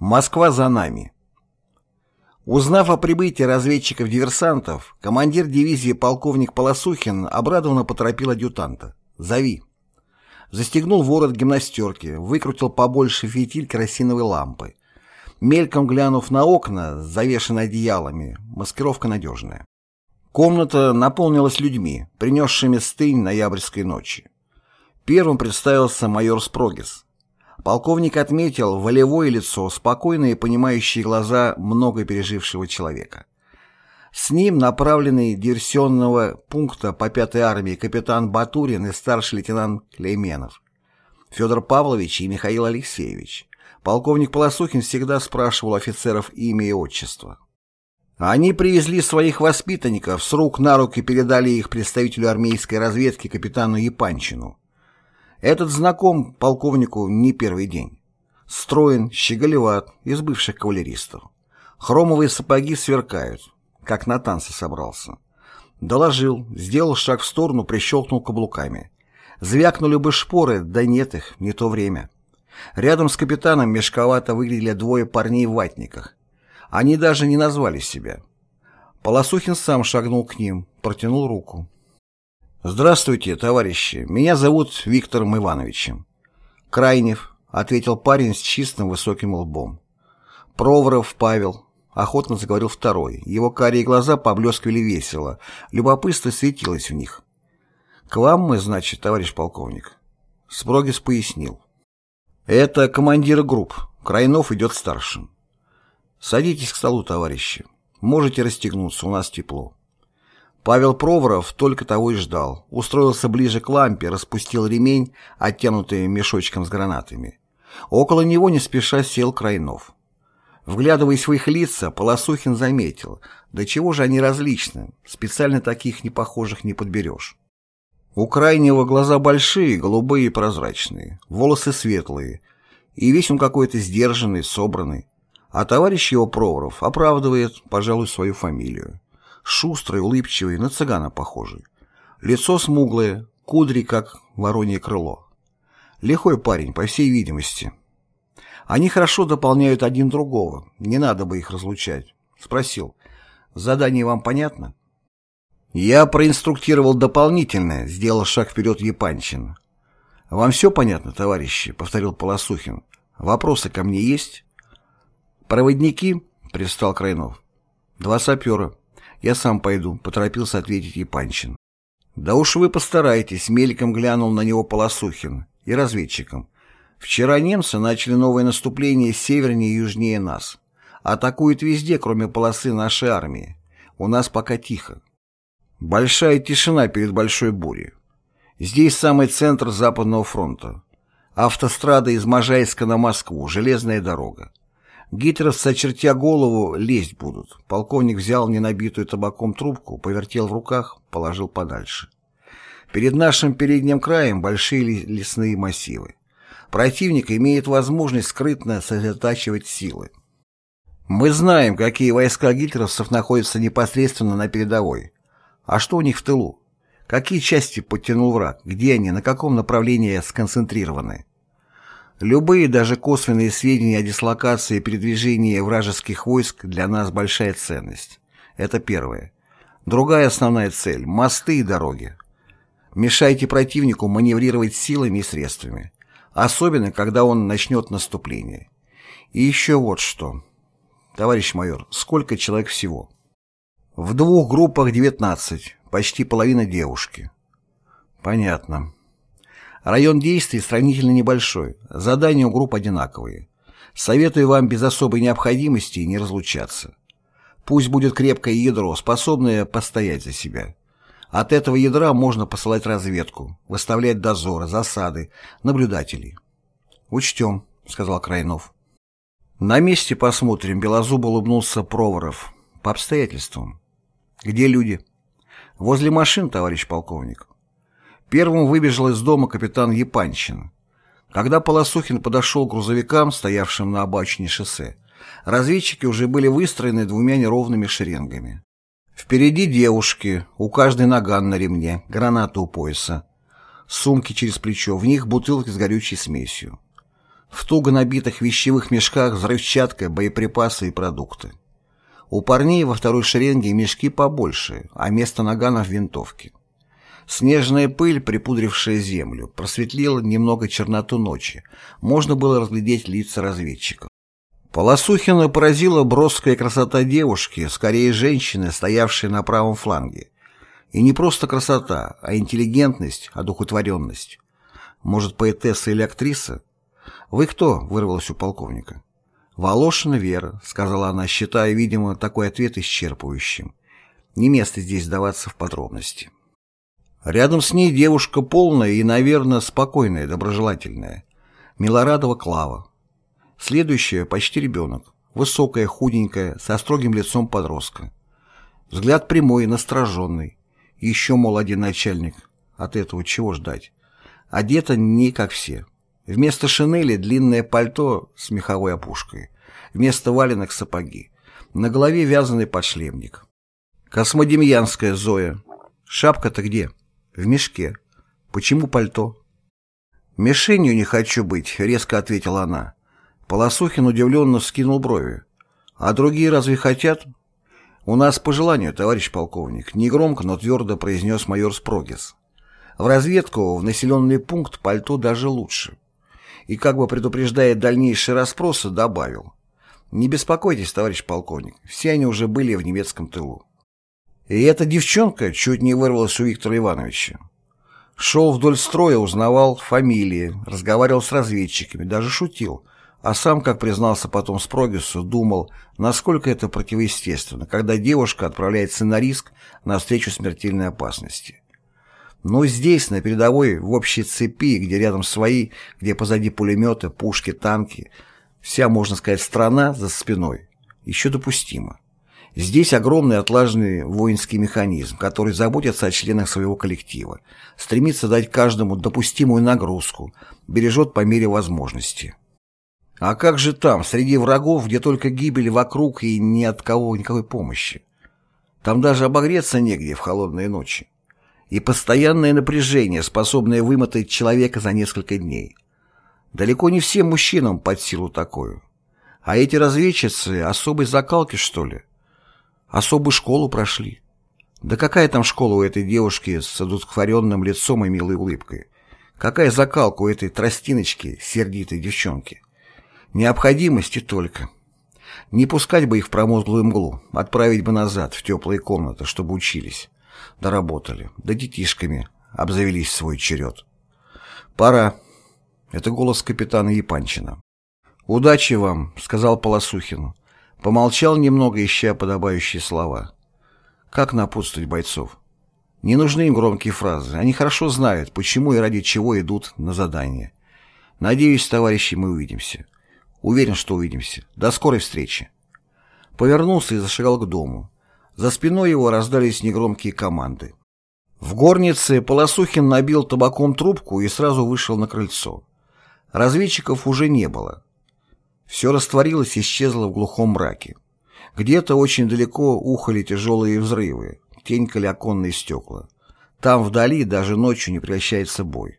Москва за нами. Узнав о прибытии разведчиков-диверсантов, командир дивизии полковник Полосухин обрадованно поторопил адъютанта. «Зови». Застегнул ворот гимнастерки, выкрутил побольше фитиль керосиновой лампы. Мельком глянув на окна, завешенные одеялами, маскировка надежная. Комната наполнилась людьми, принесшими стынь ноябрьской ночи. Первым представился майор Спрогис. Полковник отметил волевое лицо, спокойные понимающие глаза много пережившего человека. С ним направленный диверсионного пункта по 5-й армии капитан Батурин и старший лейтенант Клейменов, Федор Павлович и Михаил Алексеевич. Полковник Полосухин всегда спрашивал офицеров имя и отчество. Они привезли своих воспитанников, с рук на руки передали их представителю армейской разведки капитану Епанчину. Этот знаком полковнику не первый день. Строен, щеголеват, из бывших кавалеристов. Хромовые сапоги сверкают, как на танцы собрался. Доложил, сделал шаг в сторону, прищелкнул каблуками. Звякнули бы шпоры, да нет их, не то время. Рядом с капитаном мешковато выглядели двое парней в ватниках. Они даже не назвали себя. Полосухин сам шагнул к ним, протянул руку. «Здравствуйте, товарищи. Меня зовут Виктором Ивановичем». «Крайнев», — ответил парень с чистым высоким лбом. «Проворов Павел», — охотно заговорил второй. Его карие глаза поблескивали весело. Любопытство светилось в них. «К вам мы, значит, товарищ полковник?» Спрогис пояснил. «Это командир групп. Крайнов идет старшим». «Садитесь к столу, товарищи. Можете расстегнуться, у нас тепло». Павел Проворов только того и ждал. Устроился ближе к лампе, распустил ремень, оттянутый мешочком с гранатами. Около него не спеша сел Крайнов. Вглядываясь в их лица, Полосухин заметил, до чего же они различны, специально таких непохожих не подберешь. У Крайнего глаза большие, голубые и прозрачные, волосы светлые, и весь он какой-то сдержанный, собранный. А товарищ его Проворов оправдывает, пожалуй, свою фамилию. Шустрый, улыбчивый, на цыгана похожий. Лицо смуглое, кудри, как воронье крыло. Лихой парень, по всей видимости. Они хорошо дополняют один другого, не надо бы их разлучать. Спросил, задание вам понятно? Я проинструктировал дополнительное, сделал шаг вперед Епанчин. «Вам все понятно, товарищи?» — повторил Полосухин. «Вопросы ко мне есть?» «Проводники?» — пристал Крайнов. «Два сапера. «Я сам пойду», — поторопился ответить Епанчин. «Да уж вы постарайтесь», — мельком глянул на него Полосухин и разведчиком. «Вчера немцы начали новое наступление севернее и южнее нас. Атакуют везде, кроме полосы нашей армии. У нас пока тихо. Большая тишина перед большой бурей. Здесь самый центр Западного фронта. Автострада из Можайска на Москву, железная дорога. Гитлеровцы, очертя голову, лезть будут. Полковник взял ненабитую табаком трубку, повертел в руках, положил подальше. Перед нашим передним краем большие лесные массивы. Противник имеет возможность скрытно сосредотачивать силы. Мы знаем, какие войска гитлеровцев находятся непосредственно на передовой. А что у них в тылу? Какие части подтянул враг? Где они? На каком направлении сконцентрированы? Любые, даже косвенные сведения о дислокации и передвижении вражеских войск для нас большая ценность. Это первое. Другая основная цель – мосты и дороги. Мешайте противнику маневрировать силами и средствами. Особенно, когда он начнет наступление. И еще вот что. Товарищ майор, сколько человек всего? В двух группах 19, почти половина девушки. Понятно. Район действий сравнительно небольшой, задания у групп одинаковые. Советую вам без особой необходимости не разлучаться. Пусть будет крепкое ядро, способное постоять за себя. От этого ядра можно посылать разведку, выставлять дозоры, засады, наблюдателей. «Учтем», — сказал Крайнов. «На месте посмотрим», — белозуб улыбнулся Проворов. «По обстоятельствам». «Где люди?» «Возле машин, товарищ полковник». Первым выбежал из дома капитан Епанчин. Когда Полосухин подошел к грузовикам, стоявшим на обочине шоссе, разведчики уже были выстроены двумя неровными шеренгами. Впереди девушки, у каждой наган на ремне, граната у пояса, сумки через плечо, в них бутылки с горючей смесью. В туго набитых вещевых мешках взрывчатка, боеприпасы и продукты. У парней во второй шеренге мешки побольше, а место наганов винтовки. Снежная пыль, припудрившая землю, просветлила немного черноту ночи. Можно было разглядеть лица разведчиков. Полосухина поразила броская красота девушки, скорее женщины, стоявшей на правом фланге. И не просто красота, а интеллигентность, одухотворенность. Может, поэтесса или актриса? «Вы кто?» — вырвалось у полковника. «Волошина Вера», — сказала она, считая, видимо, такой ответ исчерпывающим. Не место здесь сдаваться в подробности. Рядом с ней девушка полная и, наверное, спокойная, доброжелательная. Милорадова Клава. Следующая почти ребенок. Высокая, худенькая, со строгим лицом подростка. Взгляд прямой, настороженный. Еще, мол, один начальник. От этого чего ждать? Одета не как все. Вместо шинели длинное пальто с меховой опушкой. Вместо валенок сапоги. На голове вязаный подшлемник. Космодемьянская Зоя. Шапка-то где? В мешке. Почему пальто? «Мишенью не хочу быть», — резко ответила она. Полосухин удивленно вскинул брови. «А другие разве хотят?» «У нас по желанию, товарищ полковник», — негромко, но твердо произнес майор Спрогис. «В разведку, в населенный пункт пальто даже лучше». И как бы предупреждая дальнейшие расспросы, добавил. «Не беспокойтесь, товарищ полковник, все они уже были в немецком тылу». И эта девчонка чуть не вырвалась у Виктора Ивановича. Шел вдоль строя, узнавал фамилии, разговаривал с разведчиками, даже шутил — а сам, как признался потом Спрогису, думал, насколько это противоестественно, когда девушка отправляется на риск навстречу смертельной опасности. Но здесь, на передовой, в общей цепи, где рядом свои, где позади пулеметы, пушки, танки, вся, можно сказать, страна за спиной, еще допустимо. Здесь огромный отлаженный воинский механизм, который заботится о членах своего коллектива, стремится дать каждому допустимую нагрузку, бережет по мере возможности. А как же там, среди врагов, где только гибель вокруг и ни от кого никакой помощи? Там даже обогреться негде в холодные ночи. И постоянное напряжение, способное вымотать человека за несколько дней. Далеко не всем мужчинам под силу такое. А эти разведчицы особой закалки, что ли? Особую школу прошли. Да какая там школа у этой девушки с одухотворенным лицом и милой улыбкой? Какая закалка у этой тростиночки, сердитой девчонки? Необходимости только. Не пускать бы их в промозглую мглу, отправить бы назад, в теплые комнаты, чтобы учились. Доработали, да детишками обзавелись в свой черед. Пора. Это голос капитана Епанчина. «Удачи вам», — сказал Полосухин. Помолчал немного, ища подобающие слова. Как напутствовать бойцов? Не нужны им громкие фразы. Они хорошо знают, почему и ради чего идут на задание. Надеюсь, товарищи, мы увидимся. Уверен, что увидимся. До скорой встречи. Повернулся и зашагал к дому. За спиной его раздались негромкие команды. В горнице Полосухин набил табаком трубку и сразу вышел на крыльцо. Разведчиков уже не было. Все растворилось и исчезло в глухом мраке. Где-то очень далеко ухали тяжелые взрывы, тенькали оконные стекла. Там вдали даже ночью не прекращается бой.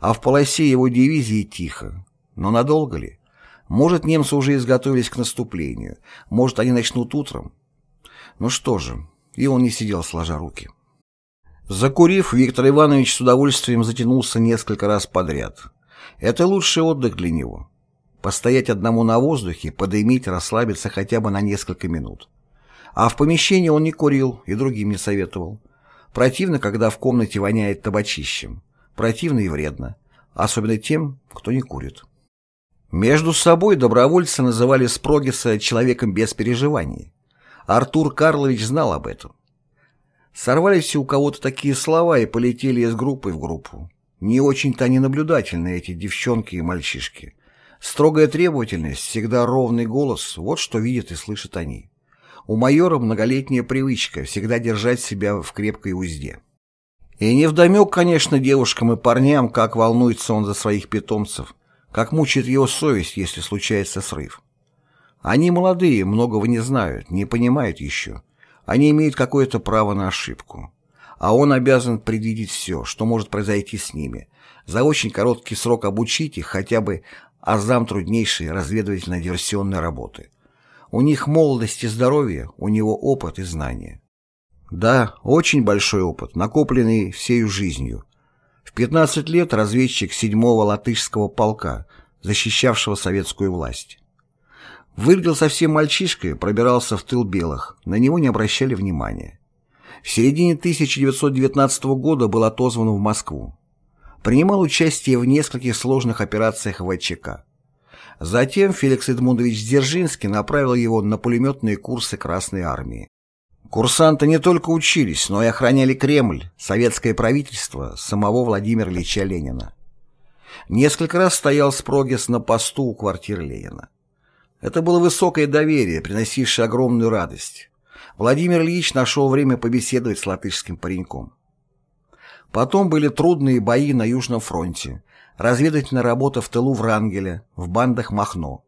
А в полосе его дивизии тихо. Но надолго ли? Может, немцы уже изготовились к наступлению. Может, они начнут утром. Ну что же, и он не сидел сложа руки. Закурив, Виктор Иванович с удовольствием затянулся несколько раз подряд. Это лучший отдых для него. Постоять одному на воздухе, подымить, расслабиться хотя бы на несколько минут. А в помещении он не курил и другим не советовал. Противно, когда в комнате воняет табачищем. Противно и вредно. Особенно тем, кто не курит. Между собой добровольцы называли Спрогиса человеком без переживаний. Артур Карлович знал об этом. Сорвались у кого-то такие слова и полетели из группы в группу. Не очень-то они наблюдательны, эти девчонки и мальчишки. Строгая требовательность, всегда ровный голос – вот что видят и слышат они. У майора многолетняя привычка всегда держать себя в крепкой узде. И невдомек, конечно, девушкам и парням, как волнуется он за своих питомцев – как мучает его совесть, если случается срыв. Они молодые, многого не знают, не понимают еще. Они имеют какое-то право на ошибку. А он обязан предвидеть все, что может произойти с ними, за очень короткий срок обучить их хотя бы азам труднейшей разведывательно-диверсионной работы. У них молодость и здоровье, у него опыт и знания. Да, очень большой опыт, накопленный всею жизнью. В 15 лет разведчик 7-го латышского полка, защищавшего советскую власть. Выглядел совсем мальчишкой, пробирался в тыл белых, на него не обращали внимания. В середине 1919 года был отозван в Москву. Принимал участие в нескольких сложных операциях ВЧК. Затем Феликс Эдмундович Дзержинский направил его на пулеметные курсы Красной Армии. Курсанты не только учились, но и охраняли Кремль, советское правительство, самого Владимира Ильича Ленина. Несколько раз стоял Спрогис на посту у квартиры Ленина. Это было высокое доверие, приносившее огромную радость. Владимир Ильич нашел время побеседовать с латышским пареньком. Потом были трудные бои на Южном фронте, разведывательная работа в тылу Врангеля, в бандах Махно.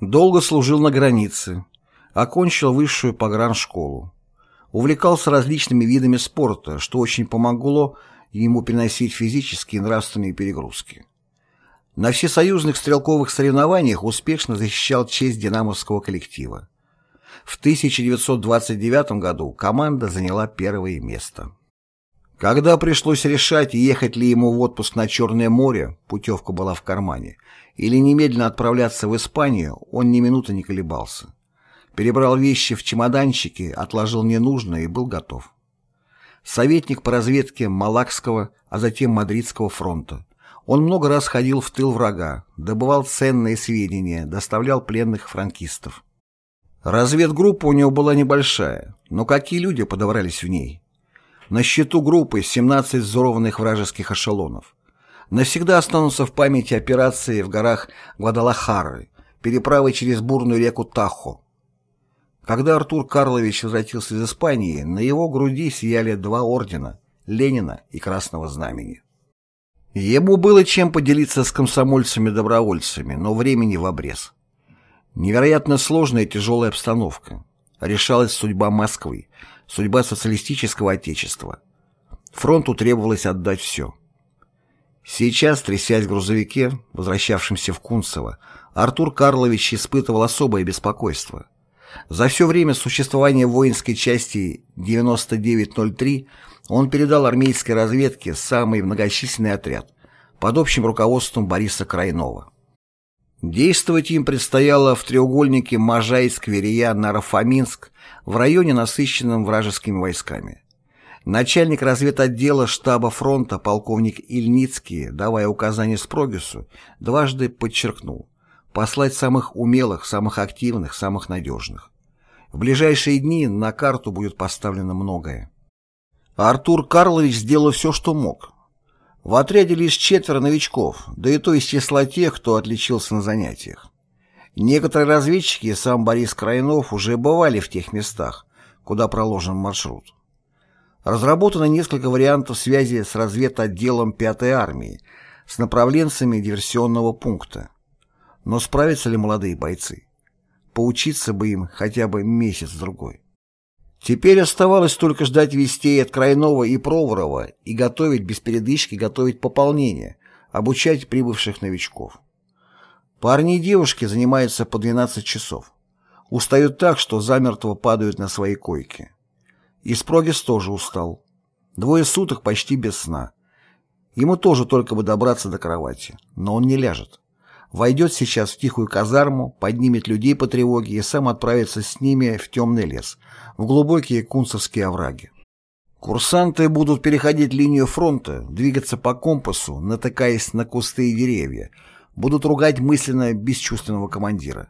Долго служил на границе, окончил высшую пограншколу. Увлекался различными видами спорта, что очень помогло ему переносить физические и нравственные перегрузки. На всесоюзных стрелковых соревнованиях успешно защищал честь динамовского коллектива. В 1929 году команда заняла первое место. Когда пришлось решать, ехать ли ему в отпуск на Черное море, путевка была в кармане, или немедленно отправляться в Испанию, он ни минуты не колебался. Перебрал вещи в чемоданчики, отложил ненужное и был готов. Советник по разведке Малакского, а затем Мадридского фронта. Он много раз ходил в тыл врага, добывал ценные сведения, доставлял пленных франкистов. Разведгруппа у него была небольшая, но какие люди подобрались в ней? На счету группы 17 взорванных вражеских эшелонов. Навсегда останутся в памяти операции в горах Гвадалахары, переправы через бурную реку Тахо, когда Артур Карлович возвратился из Испании, на его груди сияли два ордена – Ленина и Красного Знамени. Ему было чем поделиться с комсомольцами-добровольцами, но времени в обрез. Невероятно сложная и тяжелая обстановка. Решалась судьба Москвы, судьба социалистического отечества. Фронту требовалось отдать все. Сейчас, трясясь в грузовике, возвращавшемся в Кунцево, Артур Карлович испытывал особое беспокойство – за все время существования воинской части 9903 он передал армейской разведке самый многочисленный отряд под общим руководством Бориса Крайнова. Действовать им предстояло в треугольнике Можайск-Верия-Нарафаминск в районе, насыщенном вражескими войсками. Начальник разведотдела штаба фронта полковник Ильницкий, давая указания Спрогису, дважды подчеркнул послать самых умелых, самых активных, самых надежных. В ближайшие дни на карту будет поставлено многое. Артур Карлович сделал все, что мог. В отряде лишь четверо новичков, да и то из числа тех, кто отличился на занятиях. Некоторые разведчики и сам Борис Крайнов уже бывали в тех местах, куда проложен маршрут. Разработано несколько вариантов связи с разведотделом 5-й армии, с направленцами диверсионного пункта. Но справятся ли молодые бойцы? Поучиться бы им хотя бы месяц-другой. Теперь оставалось только ждать вестей от Крайнова и Проворова и готовить без передышки, готовить пополнение, обучать прибывших новичков. Парни и девушки занимаются по 12 часов. Устают так, что замертво падают на свои койки. И Спрогис тоже устал. Двое суток почти без сна. Ему тоже только бы добраться до кровати, но он не ляжет войдет сейчас в тихую казарму, поднимет людей по тревоге и сам отправится с ними в темный лес, в глубокие кунцевские овраги. Курсанты будут переходить линию фронта, двигаться по компасу, натыкаясь на кусты и деревья, будут ругать мысленно бесчувственного командира.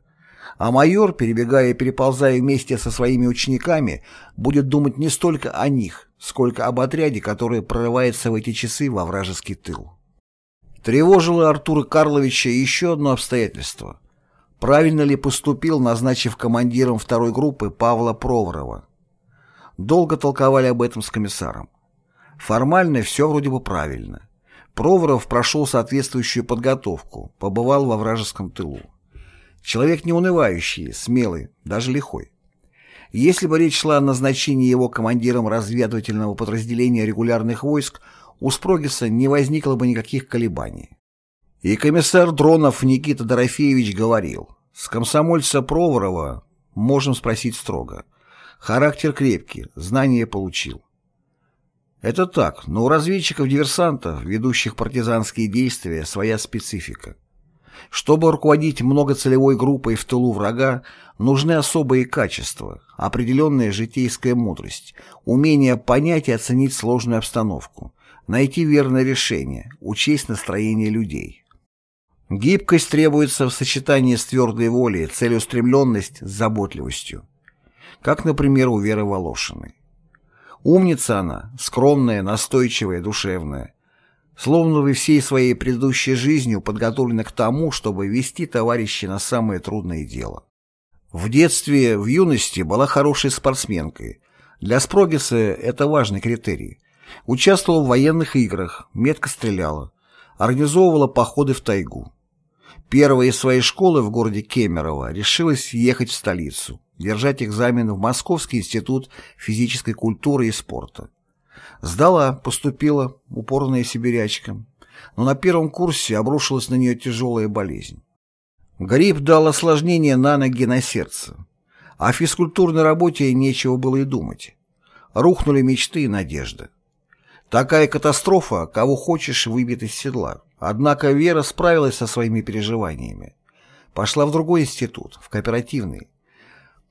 А майор, перебегая и переползая вместе со своими учениками, будет думать не столько о них, сколько об отряде, который прорывается в эти часы во вражеский тыл. Тревожило Артура Карловича еще одно обстоятельство. Правильно ли поступил, назначив командиром второй группы Павла Проворова? Долго толковали об этом с комиссаром. Формально все вроде бы правильно. Проворов прошел соответствующую подготовку, побывал во вражеском тылу. Человек неунывающий, смелый, даже лихой. Если бы речь шла о назначении его командиром разведывательного подразделения регулярных войск, у Спрогиса не возникло бы никаких колебаний. И комиссар Дронов Никита Дорофеевич говорил, с комсомольца Проворова можем спросить строго. Характер крепкий, знания получил. Это так, но у разведчиков-диверсантов, ведущих партизанские действия, своя специфика. Чтобы руководить многоцелевой группой в тылу врага, нужны особые качества, определенная житейская мудрость, умение понять и оценить сложную обстановку, найти верное решение, учесть настроение людей. Гибкость требуется в сочетании с твердой волей, целеустремленность с заботливостью. Как, например, у Веры Волошиной. Умница она, скромная, настойчивая, душевная. Словно вы всей своей предыдущей жизнью подготовлены к тому, чтобы вести товарищей на самое трудное дело. В детстве, в юности была хорошей спортсменкой. Для Спрогиса это важный критерий. Участвовала в военных играх, метко стреляла. Организовывала походы в тайгу. Первая из своей школы в городе Кемерово решилась ехать в столицу держать экзамен в Московский институт физической культуры и спорта. Сдала, поступила, упорная сибирячка, но на первом курсе обрушилась на нее тяжелая болезнь. Грипп дал осложнение на ноги на сердце. О физкультурной работе нечего было и думать. Рухнули мечты и надежды. Такая катастрофа, кого хочешь, выбит из седла. Однако Вера справилась со своими переживаниями. Пошла в другой институт, в кооперативный.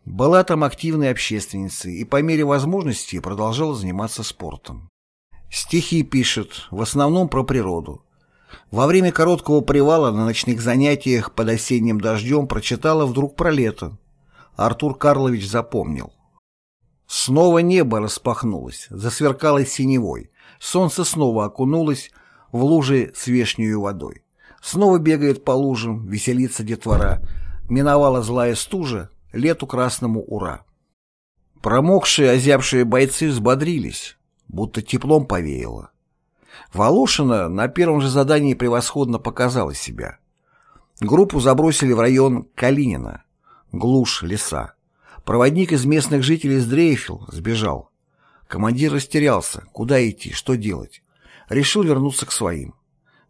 Была там активной общественницей и по мере возможности продолжала заниматься спортом. Стихи пишет, в основном про природу. Во время короткого привала на ночных занятиях под осенним дождем прочитала вдруг про лето. Артур Карлович запомнил. Снова небо распахнулось, засверкало синевой. Солнце снова окунулось в лужи с вешнею водой. Снова бегает по лужам, веселится детвора. Миновала злая стужа, лету красному ура. Промокшие, озябшие бойцы взбодрились, будто теплом повеяло. Волошина на первом же задании превосходно показала себя. Группу забросили в район Калинина, глушь, леса. Проводник из местных жителей сдрейфил, сбежал. Командир растерялся, куда идти, что делать. Решил вернуться к своим.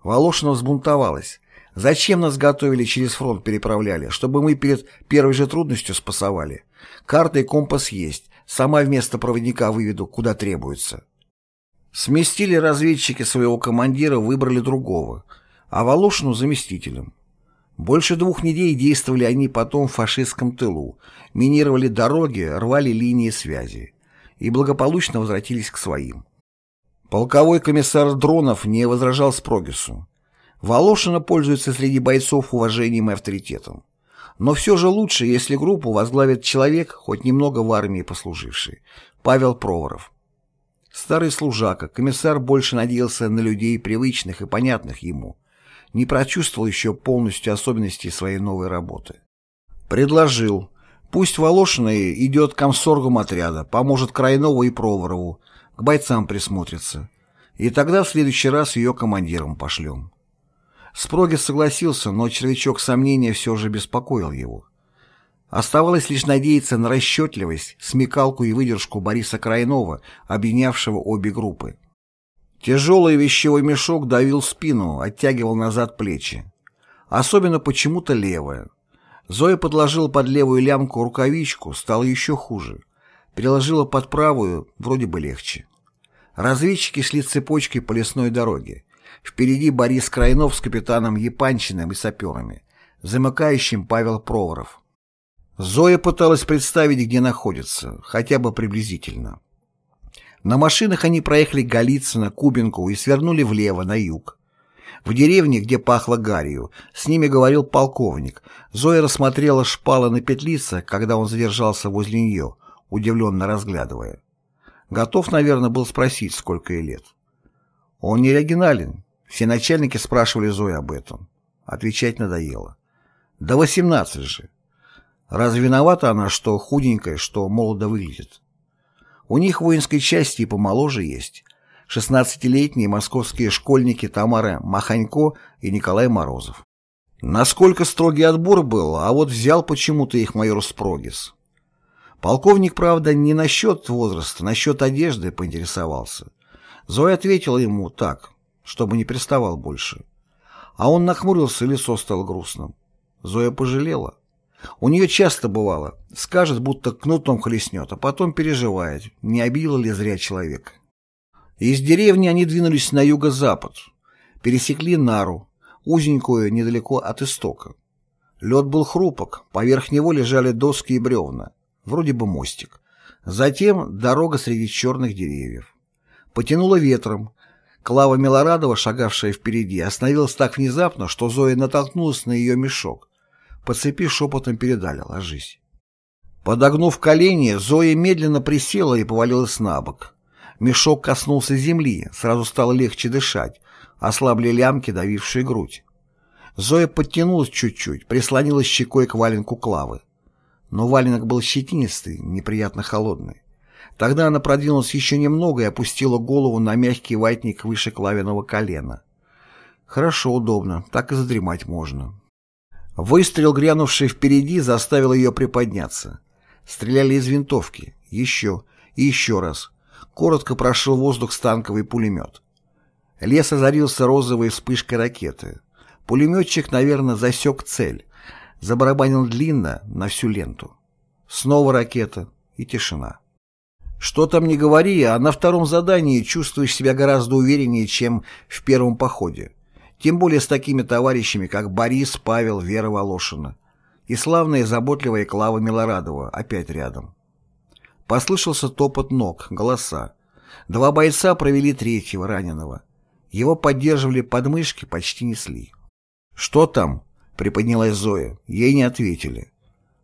Волошина взбунтовалась. Зачем нас готовили, через фронт переправляли, чтобы мы перед первой же трудностью спасовали? Карта и компас есть, сама вместо проводника выведу, куда требуется. Сместили разведчики своего командира, выбрали другого, а Волошину заместителем. Больше двух недель действовали они потом в фашистском тылу, минировали дороги, рвали линии связи и благополучно возвратились к своим. Полковой комиссар Дронов не возражал Спрогису. Волошина пользуется среди бойцов уважением и авторитетом. Но все же лучше, если группу возглавит человек, хоть немного в армии послуживший, Павел Проворов. Старый служака, комиссар больше надеялся на людей, привычных и понятных ему, не прочувствовал еще полностью особенностей своей новой работы. Предложил, пусть Волошина идет к комсоргам отряда, поможет Крайнову и Проворову, к бойцам присмотрится, и тогда в следующий раз ее командиром пошлем. Спрогис согласился, но червячок сомнения все же беспокоил его. Оставалось лишь надеяться на расчетливость, смекалку и выдержку Бориса Крайнова, объединявшего обе группы. Тяжелый вещевой мешок давил спину, оттягивал назад плечи. Особенно почему-то левая. Зоя подложила под левую лямку рукавичку, стало еще хуже. Переложила под правую, вроде бы легче. Разведчики шли цепочкой по лесной дороге. Впереди Борис Крайнов с капитаном Епанчиным и саперами, замыкающим Павел Проворов. Зоя пыталась представить, где находится, хотя бы приблизительно. На машинах они проехали Голицыно, Кубинку и свернули влево, на юг. В деревне, где пахло гарью, с ними говорил полковник. Зоя рассмотрела шпалы на петлице, когда он задержался возле нее, удивленно разглядывая. Готов, наверное, был спросить, сколько ей лет. Он не оригинален. Все начальники спрашивали Зою об этом. Отвечать надоело. Да 18 же. Разве виновата она, что худенькая, что молодо выглядит? У них в воинской части и помоложе есть. 16-летние московские школьники Тамара Маханько и Николай Морозов. Насколько строгий отбор был, а вот взял почему-то их майор Спрогис. Полковник, правда, не насчет возраста, насчет одежды поинтересовался. Зоя ответила ему так, чтобы не приставал больше. А он нахмурился, лицо стало грустным. Зоя пожалела. У нее часто бывало. Скажет, будто кнутом хлестнет, а потом переживает, не обидел ли зря человека. Из деревни они двинулись на юго-запад. Пересекли Нару, узенькую недалеко от истока. Лед был хрупок, поверх него лежали доски и бревна, вроде бы мостик. Затем дорога среди черных деревьев. Потянуло ветром. Клава Милорадова, шагавшая впереди, остановилась так внезапно, что Зоя натолкнулась на ее мешок. По цепи шепотом передали «ложись». Подогнув колени, Зоя медленно присела и повалилась на бок. Мешок коснулся земли, сразу стало легче дышать, ослабли лямки, давившие грудь. Зоя подтянулась чуть-чуть, прислонилась щекой к валенку Клавы. Но валенок был щетинистый, неприятно холодный. Тогда она продвинулась еще немного и опустила голову на мягкий ватник выше Клавиного колена. Хорошо, удобно, так и задремать можно. Выстрел, грянувший впереди, заставил ее приподняться. Стреляли из винтовки. Еще и еще раз. Коротко прошел воздух станковый пулемет. Лес озарился розовой вспышкой ракеты. Пулеметчик, наверное, засек цель. Забарабанил длинно на всю ленту. Снова ракета и тишина. Что там не говори, а на втором задании чувствуешь себя гораздо увереннее, чем в первом походе. Тем более с такими товарищами, как Борис, Павел, Вера Волошина. И славная и заботливая Клава Милорадова опять рядом. Послышался топот ног, голоса. Два бойца провели третьего, раненого. Его поддерживали подмышки, почти несли. «Что там?» — приподнялась Зоя. Ей не ответили.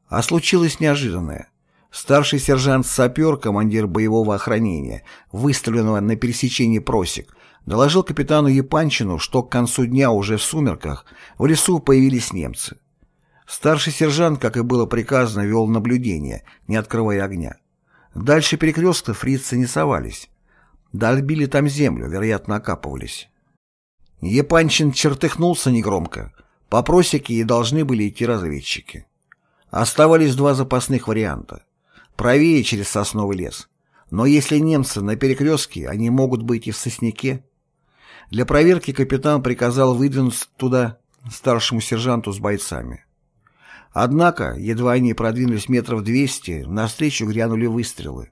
А случилось неожиданное. Старший сержант-сапер, командир боевого охранения, выставленного на пересечении просек, доложил капитану Епанчину, что к концу дня уже в сумерках в лесу появились немцы. Старший сержант, как и было приказано, вел наблюдение, не открывая огня. Дальше перекрестка фрицы не совались. Долбили там землю, вероятно, окапывались. Епанчин чертыхнулся негромко. По просеке и должны были идти разведчики. Оставались два запасных варианта. Правее через сосновый лес. Но если немцы на перекрестке, они могут быть и в сосняке. Для проверки капитан приказал выдвинуться туда старшему сержанту с бойцами. Однако, едва они продвинулись метров двести, навстречу грянули выстрелы.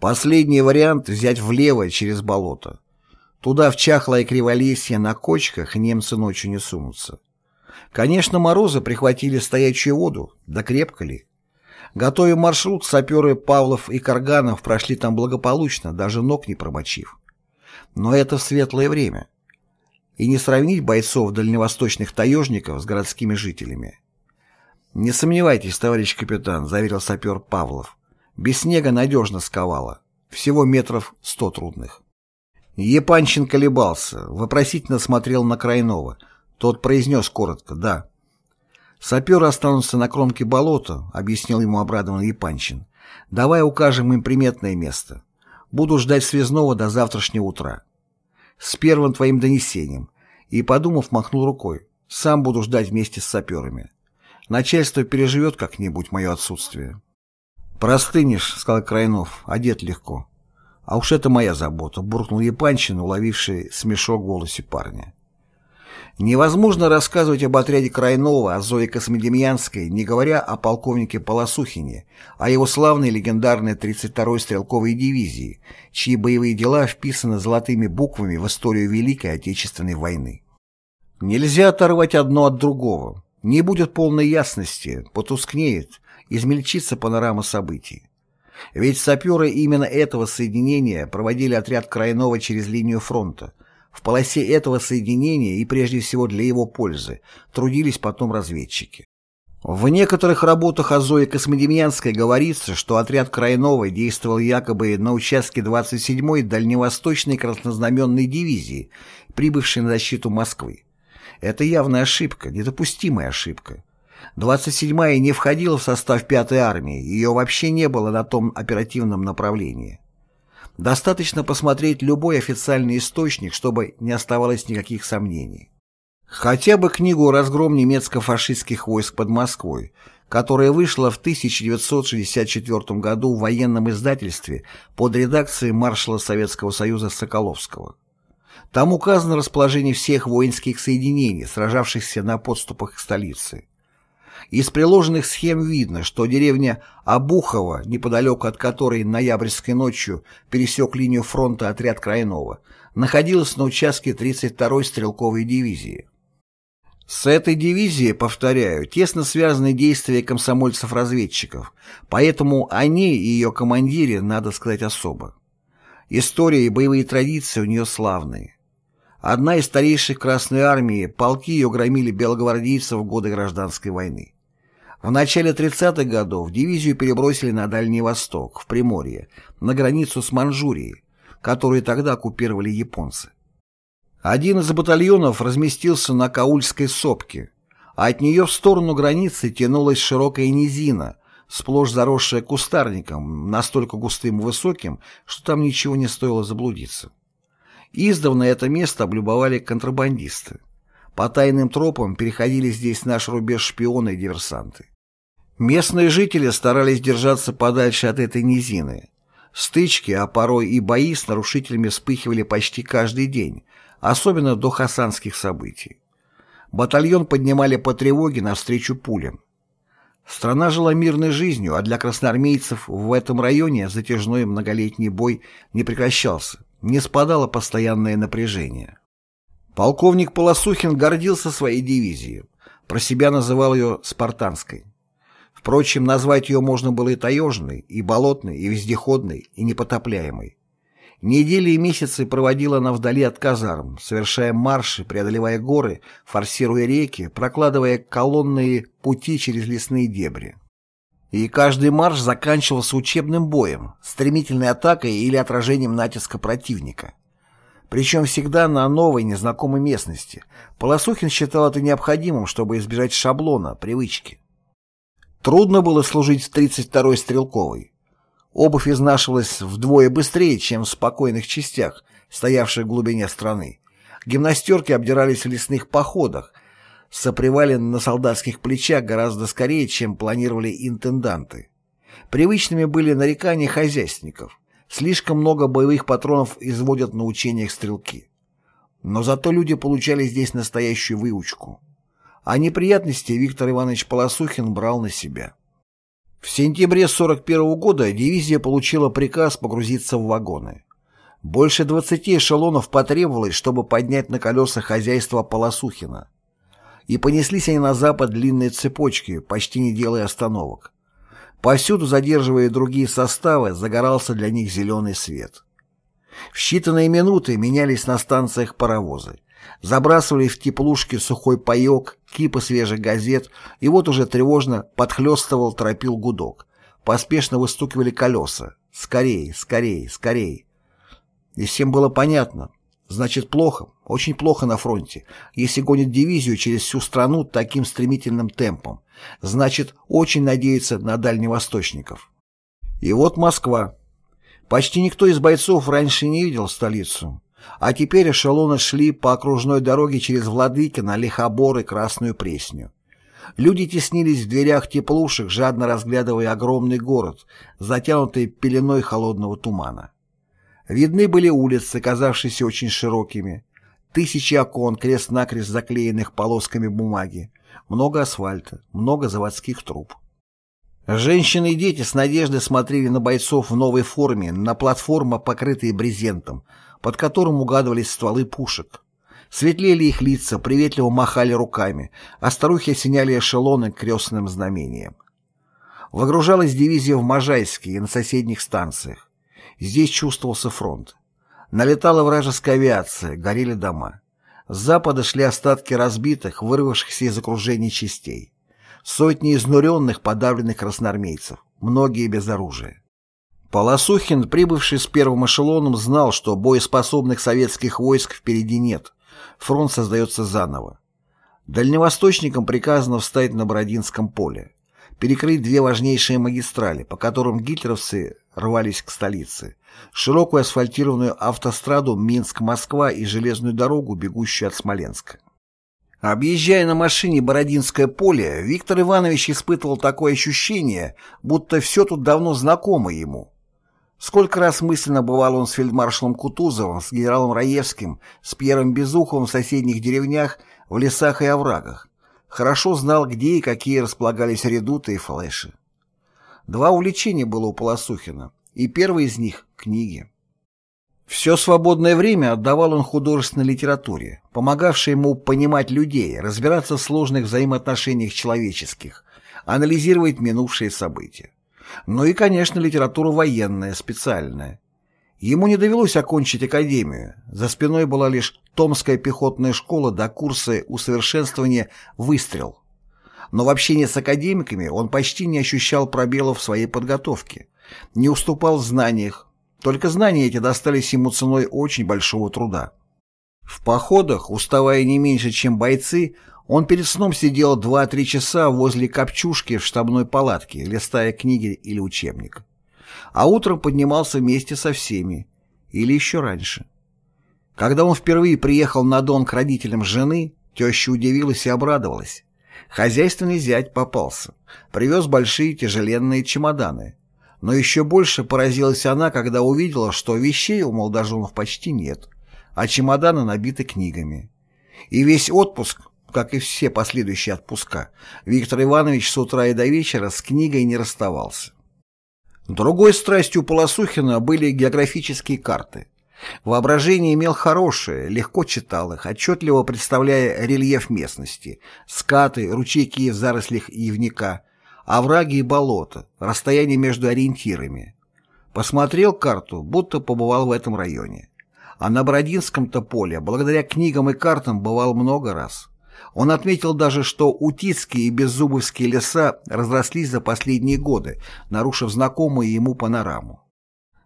Последний вариант — взять влево через болото. Туда в чахлое криволесье на кочках немцы ночью не сунутся. Конечно, морозы прихватили стоячую воду, да крепко ли? Готовя маршрут, саперы Павлов и Карганов прошли там благополучно, даже ног не промочив. Но это в светлое время. И не сравнить бойцов дальневосточных таежников с городскими жителями. «Не сомневайтесь, товарищ капитан», — заверил сапер Павлов. «Без снега надежно сковало. Всего метров сто трудных». Епанчин колебался, вопросительно смотрел на Крайнова. Тот произнес коротко «да». «Саперы останутся на кромке болота», — объяснил ему обрадованный Епанчин. «Давай укажем им приметное место. Буду ждать связного до завтрашнего утра. С первым твоим донесением». И, подумав, махнул рукой. «Сам буду ждать вместе с саперами. Начальство переживет как-нибудь мое отсутствие». «Простынешь», — сказал Крайнов, — «одет легко». «А уж это моя забота», — буркнул Епанчин, уловивший смешок в голосе парня. Невозможно рассказывать об отряде Крайнова, о Зое Космодемьянской, не говоря о полковнике Полосухине, о его славной легендарной 32-й стрелковой дивизии, чьи боевые дела вписаны золотыми буквами в историю Великой Отечественной войны. Нельзя оторвать одно от другого. Не будет полной ясности, потускнеет, измельчится панорама событий. Ведь саперы именно этого соединения проводили отряд Крайнова через линию фронта. В полосе этого соединения и прежде всего для его пользы трудились потом разведчики. В некоторых работах о Зое Космодемьянской говорится, что отряд Крайнова действовал якобы на участке 27-й Дальневосточной краснознаменной дивизии, прибывшей на защиту Москвы. Это явная ошибка, недопустимая ошибка. 27-я не входила в состав 5-й армии, ее вообще не было на том оперативном направлении. Достаточно посмотреть любой официальный источник, чтобы не оставалось никаких сомнений. Хотя бы книгу «Разгром немецко-фашистских войск под Москвой», которая вышла в 1964 году в военном издательстве под редакцией маршала Советского Союза Соколовского. Там указано расположение всех воинских соединений, сражавшихся на подступах к столице. Из приложенных схем видно, что деревня Обухово, неподалеку от которой ноябрьской ночью пересек линию фронта отряд Крайнова, находилась на участке 32-й стрелковой дивизии. С этой дивизией, повторяю, тесно связаны действия комсомольцев-разведчиков, поэтому о ней и ее командире надо сказать особо. История и боевые традиции у нее славные. Одна из старейших Красной Армии, полки ее громили белогвардейцев в годы Гражданской войны. В начале 30-х годов дивизию перебросили на Дальний Восток, в Приморье, на границу с Манчжурией, которую тогда оккупировали японцы. Один из батальонов разместился на Каульской сопке, а от нее в сторону границы тянулась широкая низина, сплошь заросшая кустарником, настолько густым и высоким, что там ничего не стоило заблудиться. Издавна это место облюбовали контрабандисты. По тайным тропам переходили здесь наш рубеж шпионы и диверсанты. Местные жители старались держаться подальше от этой низины. Стычки, а порой и бои с нарушителями вспыхивали почти каждый день, особенно до хасанских событий. Батальон поднимали по тревоге навстречу пулям. Страна жила мирной жизнью, а для красноармейцев в этом районе затяжной многолетний бой не прекращался не спадало постоянное напряжение. Полковник Полосухин гордился своей дивизией, про себя называл ее «спартанской». Впрочем, назвать ее можно было и таежной, и болотной, и вездеходной, и непотопляемой. Недели и месяцы проводила она вдали от казарм, совершая марши, преодолевая горы, форсируя реки, прокладывая колонные пути через лесные дебри. И каждый марш заканчивался учебным боем, стремительной атакой или отражением натиска противника. Причем всегда на новой, незнакомой местности. Полосухин считал это необходимым, чтобы избежать шаблона, привычки. Трудно было служить в 32-й стрелковой. Обувь изнашивалась вдвое быстрее, чем в спокойных частях, стоявших в глубине страны. Гимнастерки обдирались в лесных походах – сопривален на солдатских плечах гораздо скорее, чем планировали интенданты. Привычными были нарекания хозяйственников. Слишком много боевых патронов изводят на учениях стрелки. Но зато люди получали здесь настоящую выучку. А неприятности Виктор Иванович Полосухин брал на себя. В сентябре 41 -го года дивизия получила приказ погрузиться в вагоны. Больше 20 эшелонов потребовалось, чтобы поднять на колеса хозяйство Полосухина и понеслись они на запад длинной цепочки, почти не делая остановок. Повсюду, задерживая другие составы, загорался для них зеленый свет. В считанные минуты менялись на станциях паровозы. Забрасывали в теплушки сухой паек, кипы свежих газет, и вот уже тревожно подхлестывал торопил гудок. Поспешно выстукивали колеса. Скорей, скорей, скорей. И всем было понятно, Значит, плохо, очень плохо на фронте, если гонят дивизию через всю страну таким стремительным темпом. Значит, очень надеется на дальневосточников. И вот Москва. Почти никто из бойцов раньше не видел столицу. А теперь эшелоны шли по окружной дороге через Владыкино, Лихобор и Красную Пресню. Люди теснились в дверях теплушек, жадно разглядывая огромный город, затянутый пеленой холодного тумана. Видны были улицы, казавшиеся очень широкими, тысячи окон, крест-накрест заклеенных полосками бумаги, много асфальта, много заводских труб. Женщины и дети с надеждой смотрели на бойцов в новой форме, на платформы, покрытые брезентом, под которым угадывались стволы пушек. Светлели их лица, приветливо махали руками, а старухи осеняли эшелоны крестным знамением. Выгружалась дивизия в Можайске и на соседних станциях. Здесь чувствовался фронт. Налетала вражеская авиация, горели дома. С запада шли остатки разбитых, вырвавшихся из окружения частей. Сотни изнуренных, подавленных красноармейцев, многие без оружия. Полосухин, прибывший с первым эшелоном, знал, что боеспособных советских войск впереди нет. Фронт создается заново. Дальневосточникам приказано встать на Бородинском поле, перекрыть две важнейшие магистрали, по которым гитлеровцы рвались к столице, широкую асфальтированную автостраду Минск-Москва и железную дорогу, бегущую от Смоленска. Объезжая на машине Бородинское поле, Виктор Иванович испытывал такое ощущение, будто все тут давно знакомо ему. Сколько раз мысленно бывал он с фельдмаршалом Кутузовым, с генералом Раевским, с Пьером Безуховым в соседних деревнях, в лесах и оврагах. Хорошо знал, где и какие располагались редуты и флеши. Два увлечения было у Полосухина, и первое из них — книги. Все свободное время отдавал он художественной литературе, помогавшей ему понимать людей, разбираться в сложных взаимоотношениях человеческих, анализировать минувшие события. Ну и, конечно, литература военная, специальная. Ему не довелось окончить академию, за спиной была лишь Томская пехотная школа до курса усовершенствования «Выстрел». Но в общении с академиками он почти не ощущал пробелов в своей подготовке, не уступал в знаниях, только знания эти достались ему ценой очень большого труда. В походах, уставая не меньше, чем бойцы, он перед сном сидел 2-3 часа возле копчушки в штабной палатке, листая книги или учебник. А утром поднимался вместе со всеми, или еще раньше. Когда он впервые приехал на Дон к родителям жены, теща удивилась и обрадовалась. Хозяйственный зять попался, привез большие тяжеленные чемоданы. Но еще больше поразилась она, когда увидела, что вещей у молодоженов почти нет, а чемоданы набиты книгами. И весь отпуск, как и все последующие отпуска, Виктор Иванович с утра и до вечера с книгой не расставался. Другой страстью Полосухина были географические карты. Воображение имел хорошее, легко читал их, отчетливо представляя рельеф местности, скаты, ручейки в зарослях ивника, овраги и болота, расстояние между ориентирами. Посмотрел карту, будто побывал в этом районе. А на Бородинском-то поле, благодаря книгам и картам, бывал много раз. Он отметил даже, что Утицкие и Беззубовские леса разрослись за последние годы, нарушив знакомую ему панораму.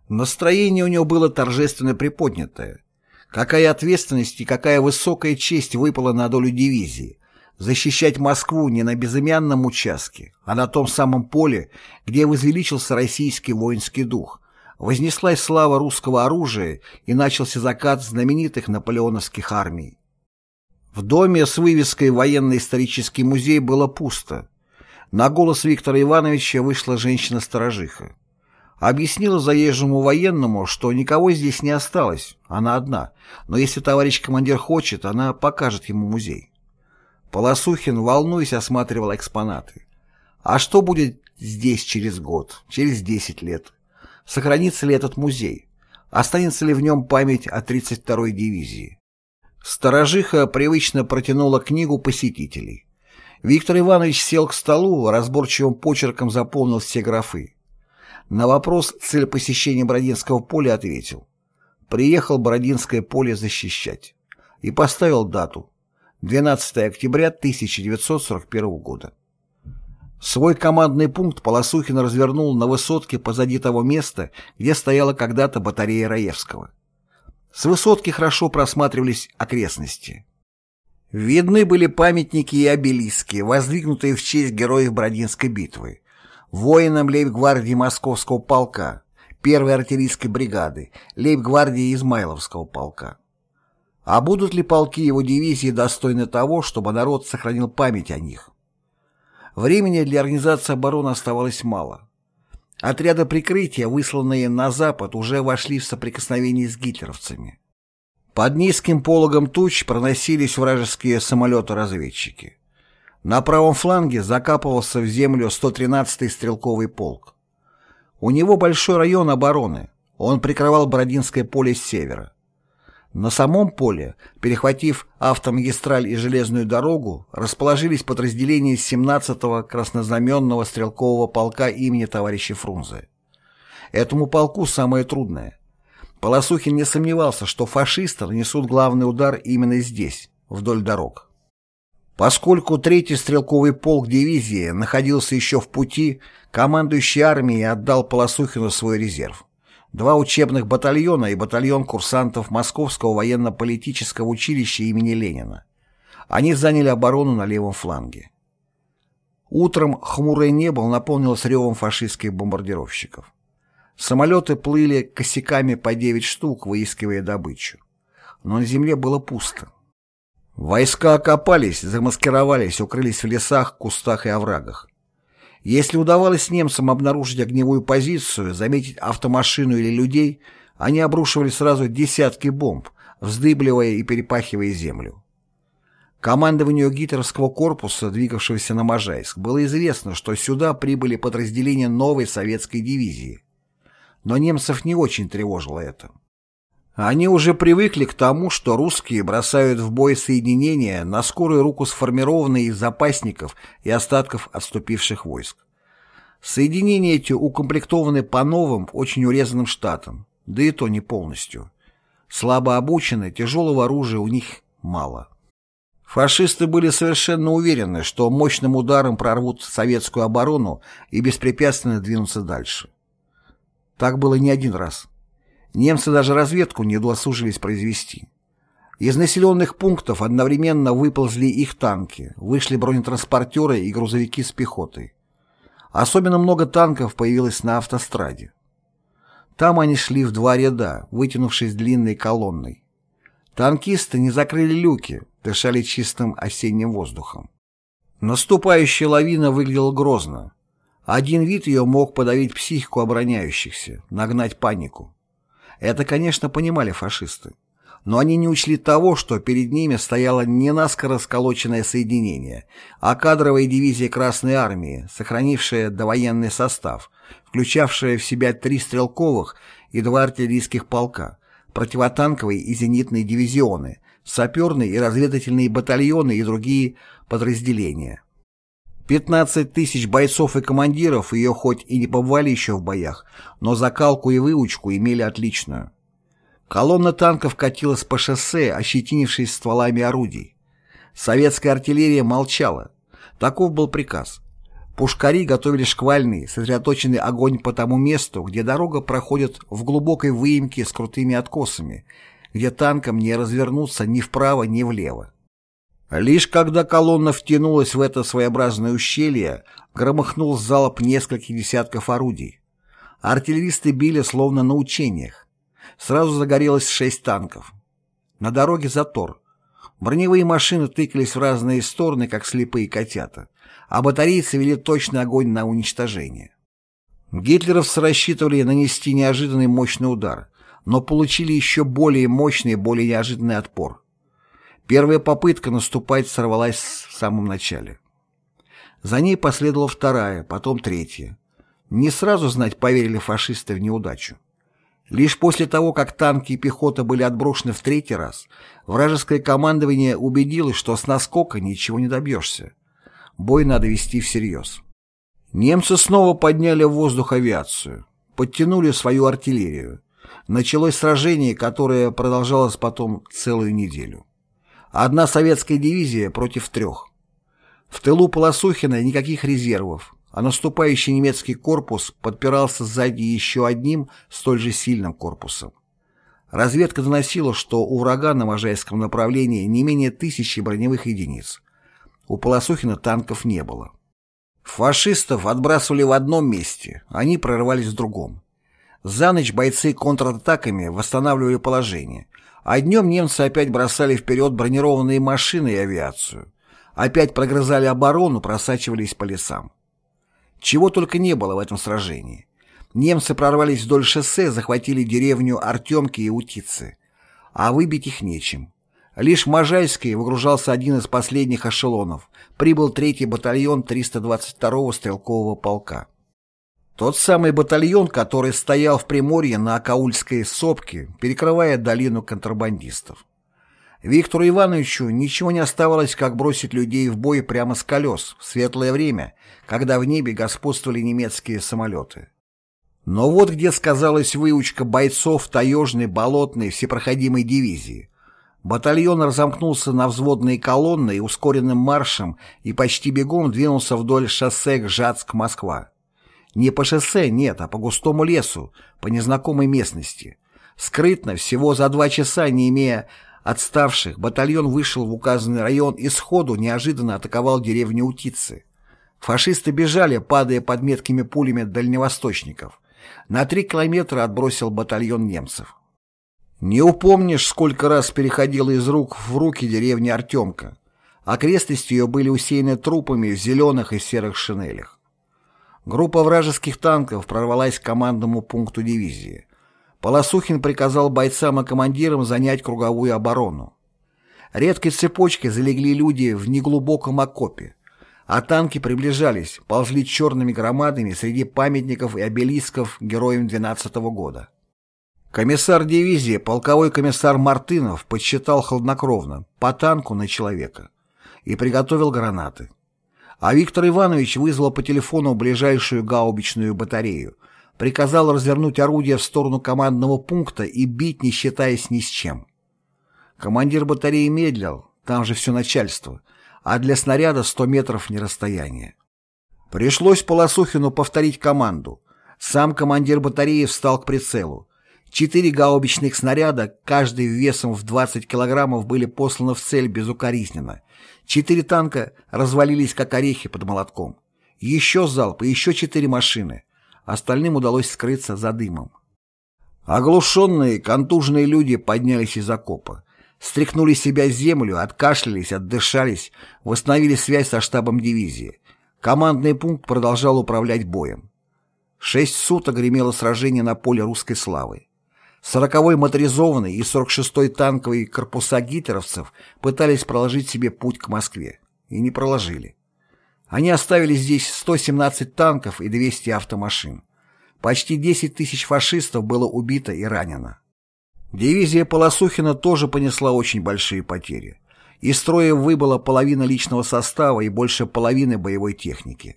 Настроение у него было торжественно приподнятое. Какая ответственность и какая высокая честь выпала на долю дивизии. Защищать Москву не на безымянном участке, а на том самом поле, где возвеличился российский воинский дух, вознеслась слава русского оружия и начался закат знаменитых наполеоновских армий. В доме с вывеской «Военно-исторический музей» было пусто. На голос Виктора Ивановича вышла женщина-сторожиха. Объяснила заезжему военному, что никого здесь не осталось, она одна, но если товарищ командир хочет, она покажет ему музей. Полосухин, волнуясь, осматривал экспонаты. А что будет здесь через год, через 10 лет? Сохранится ли этот музей? Останется ли в нем память о 32-й дивизии? Сторожиха привычно протянула книгу посетителей. Виктор Иванович сел к столу, разборчивым почерком заполнил все графы. На вопрос цель посещения Бородинского поля ответил. Приехал Бородинское поле защищать. И поставил дату. 12 октября 1941 года. Свой командный пункт Полосухин развернул на высотке позади того места, где стояла когда-то батарея Раевского. С высотки хорошо просматривались окрестности. Видны были памятники и обелиски, воздвигнутые в честь героев Бродинской битвы, воинам лейб-гвардии Московского полка, первой артиллерийской бригады, лейб-гвардии Измайловского полка. А будут ли полки его дивизии достойны того, чтобы народ сохранил память о них? Времени для организации обороны оставалось мало. Отряды прикрытия, высланные на запад, уже вошли в соприкосновение с гитлеровцами. Под низким пологом туч проносились вражеские самолеты-разведчики. На правом фланге закапывался в землю 113-й стрелковый полк. У него большой район обороны, он прикрывал Бородинское поле с севера. На самом поле, перехватив автомагистраль и железную дорогу, расположились подразделения 17-го краснознаменного стрелкового полка имени товарища Фрунзе. Этому полку самое трудное. Полосухин не сомневался, что фашисты нанесут главный удар именно здесь, вдоль дорог. Поскольку третий стрелковый полк дивизии находился еще в пути, командующий армией отдал Полосухину свой резерв два учебных батальона и батальон курсантов Московского военно-политического училища имени Ленина. Они заняли оборону на левом фланге. Утром хмурое небо наполнилось ревом фашистских бомбардировщиков. Самолеты плыли косяками по 9 штук, выискивая добычу. Но на земле было пусто. Войска окопались, замаскировались, укрылись в лесах, кустах и оврагах. Если удавалось немцам обнаружить огневую позицию, заметить автомашину или людей, они обрушивали сразу десятки бомб, вздыбливая и перепахивая землю. Командованию гитлеровского корпуса, двигавшегося на Можайск, было известно, что сюда прибыли подразделения новой советской дивизии. Но немцев не очень тревожило это. Они уже привыкли к тому, что русские бросают в бой соединения на скорую руку сформированные из запасников и остатков отступивших войск. Соединения эти укомплектованы по новым, очень урезанным штатам, да и то не полностью. Слабо обучены, тяжелого оружия у них мало. Фашисты были совершенно уверены, что мощным ударом прорвут советскую оборону и беспрепятственно двинутся дальше. Так было не один раз. Немцы даже разведку не удосужились произвести. Из населенных пунктов одновременно выползли их танки, вышли бронетранспортеры и грузовики с пехотой. Особенно много танков появилось на автостраде. Там они шли в два ряда, вытянувшись длинной колонной. Танкисты не закрыли люки, дышали чистым осенним воздухом. Наступающая лавина выглядела грозно. Один вид ее мог подавить психику обороняющихся, нагнать панику. Это, конечно, понимали фашисты. Но они не учли того, что перед ними стояло не наскоро сколоченное соединение, а кадровая дивизия Красной Армии, сохранившая довоенный состав, включавшая в себя три стрелковых и два артиллерийских полка, противотанковые и зенитные дивизионы, саперные и разведывательные батальоны и другие подразделения. 15 тысяч бойцов и командиров ее хоть и не побывали еще в боях, но закалку и выучку имели отличную. Колонна танков катилась по шоссе, ощетинившись стволами орудий. Советская артиллерия молчала. Таков был приказ. Пушкари готовили шквальный, сосредоточенный огонь по тому месту, где дорога проходит в глубокой выемке с крутыми откосами, где танкам не развернуться ни вправо, ни влево. Лишь когда колонна втянулась в это своеобразное ущелье, громыхнул залп нескольких десятков орудий. Артиллеристы били словно на учениях. Сразу загорелось шесть танков. На дороге затор. Броневые машины тыкались в разные стороны, как слепые котята, а батарейцы вели точный огонь на уничтожение. Гитлеровцы рассчитывали нанести неожиданный мощный удар, но получили еще более мощный и более неожиданный отпор. Первая попытка наступать сорвалась в самом начале. За ней последовала вторая, потом третья. Не сразу знать поверили фашисты в неудачу. Лишь после того, как танки и пехота были отброшены в третий раз, вражеское командование убедилось, что с наскока ничего не добьешься. Бой надо вести всерьез. Немцы снова подняли в воздух авиацию, подтянули свою артиллерию. Началось сражение, которое продолжалось потом целую неделю. Одна советская дивизия против трех. В тылу Полосухина никаких резервов, а наступающий немецкий корпус подпирался сзади еще одним столь же сильным корпусом. Разведка доносила, что у врага на Можайском направлении не менее тысячи броневых единиц. У Полосухина танков не было. Фашистов отбрасывали в одном месте, они прорывались в другом. За ночь бойцы контратаками восстанавливали положение, а днем немцы опять бросали вперед бронированные машины и авиацию. Опять прогрызали оборону, просачивались по лесам. Чего только не было в этом сражении. Немцы прорвались вдоль шоссе, захватили деревню Артемки и Утицы. А выбить их нечем. Лишь в выгружался один из последних эшелонов. Прибыл третий батальон 322-го стрелкового полка. Тот самый батальон, который стоял в Приморье на Акаульской сопке, перекрывая долину контрабандистов. Виктору Ивановичу ничего не оставалось, как бросить людей в бой прямо с колес в светлое время, когда в небе господствовали немецкие самолеты. Но вот где сказалась выучка бойцов таежной, болотной, всепроходимой дивизии. Батальон разомкнулся на взводные колонны и ускоренным маршем и почти бегом двинулся вдоль шоссе Жацк-Москва. Не по шоссе, нет, а по густому лесу, по незнакомой местности. Скрытно, всего за два часа, не имея отставших, батальон вышел в указанный район и сходу неожиданно атаковал деревню Утицы. Фашисты бежали, падая под меткими пулями дальневосточников. На три километра отбросил батальон немцев. Не упомнишь, сколько раз переходила из рук в руки деревня Артемка. Окрестности ее были усеяны трупами в зеленых и серых шинелях. Группа вражеских танков прорвалась к командному пункту дивизии. Полосухин приказал бойцам и командирам занять круговую оборону. Редкой цепочкой залегли люди в неглубоком окопе, а танки приближались, ползли черными громадами среди памятников и обелисков героям 12 -го года. Комиссар дивизии, полковой комиссар Мартынов, подсчитал хладнокровно, по танку на человека, и приготовил гранаты. А Виктор Иванович вызвал по телефону ближайшую гаубичную батарею, приказал развернуть орудие в сторону командного пункта и бить, не считаясь ни с чем. Командир батареи медлил, там же все начальство, а для снаряда 100 метров не расстояние. Пришлось Полосухину повторить команду. Сам командир батареи встал к прицелу. Четыре гаубичных снаряда, каждый весом в 20 килограммов, были посланы в цель безукоризненно. Четыре танка развалились, как орехи под молотком. Еще залп и еще четыре машины. Остальным удалось скрыться за дымом. Оглушенные, контуженные люди поднялись из окопа. Стряхнули себя землю, откашлялись, отдышались, восстановили связь со штабом дивизии. Командный пункт продолжал управлять боем. Шесть суток гремело сражение на поле русской славы. Сороковой моторизованный и 46-й танковый корпуса гитлеровцев пытались проложить себе путь к Москве. И не проложили. Они оставили здесь 117 танков и 200 автомашин. Почти 10 тысяч фашистов было убито и ранено. Дивизия Полосухина тоже понесла очень большие потери. Из строя выбыла половина личного состава и больше половины боевой техники.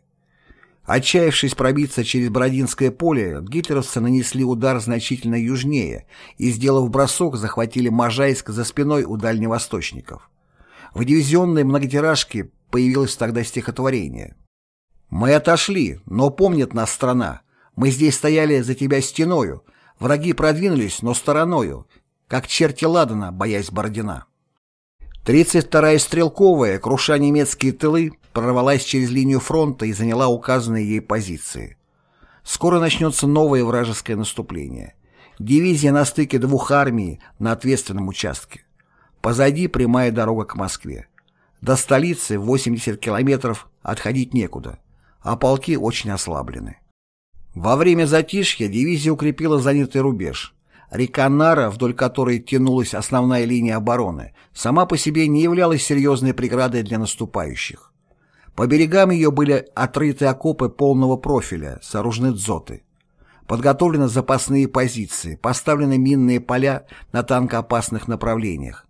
Отчаявшись пробиться через Бородинское поле, гитлеровцы нанесли удар значительно южнее и, сделав бросок, захватили Можайск за спиной у дальневосточников. В дивизионной многотиражке появилось тогда стихотворение. «Мы отошли, но помнит нас страна. Мы здесь стояли за тебя стеною. Враги продвинулись, но стороною, как черти Ладана, боясь Бородина». 32-я стрелковая, круша немецкие тылы, прорвалась через линию фронта и заняла указанные ей позиции. Скоро начнется новое вражеское наступление. Дивизия на стыке двух армий на ответственном участке. Позади прямая дорога к Москве. До столицы 80 километров отходить некуда, а полки очень ослаблены. Во время затишья дивизия укрепила занятый рубеж. Река Нара, вдоль которой тянулась основная линия обороны, сама по себе не являлась серьезной преградой для наступающих. По берегам ее были отрыты окопы полного профиля, сооружены дзоты. Подготовлены запасные позиции, поставлены минные поля на танкоопасных направлениях.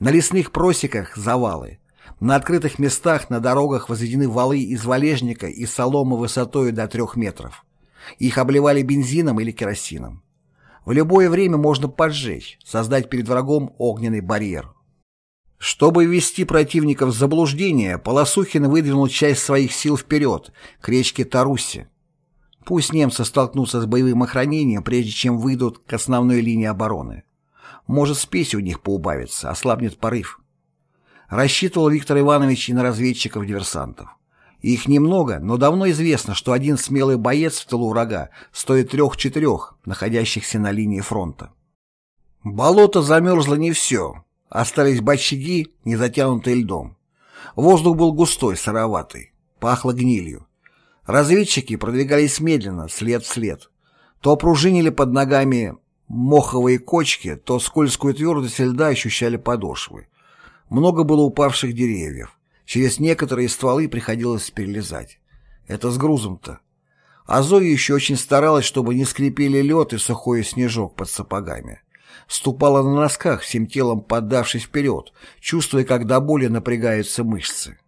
На лесных просеках завалы, на открытых местах на дорогах возведены валы из валежника и соломы высотой до трех метров. Их обливали бензином или керосином. В любое время можно поджечь, создать перед врагом огненный барьер. Чтобы ввести противников в заблуждение, Полосухин выдвинул часть своих сил вперед, к речке Тарусе. Пусть немцы столкнутся с боевым охранением, прежде чем выйдут к основной линии обороны. Может, спесь у них поубавится, ослабнет порыв. Рассчитывал Виктор Иванович и на разведчиков-диверсантов. Их немного, но давно известно, что один смелый боец в тылу врага стоит трех-четырех, находящихся на линии фронта. Болото замерзло не все. Остались бочаги, не затянутые льдом. Воздух был густой, сыроватый. Пахло гнилью. Разведчики продвигались медленно, след в след. То пружинили под ногами моховые кочки, то скользкую твердость льда ощущали подошвы. Много было упавших деревьев. Через некоторые стволы приходилось перелезать. Это с грузом-то. А Зоя еще очень старалась, чтобы не скрипели лед и сухой снежок под сапогами. Ступала на носках, всем телом поддавшись вперед, чувствуя, как до боли напрягаются мышцы.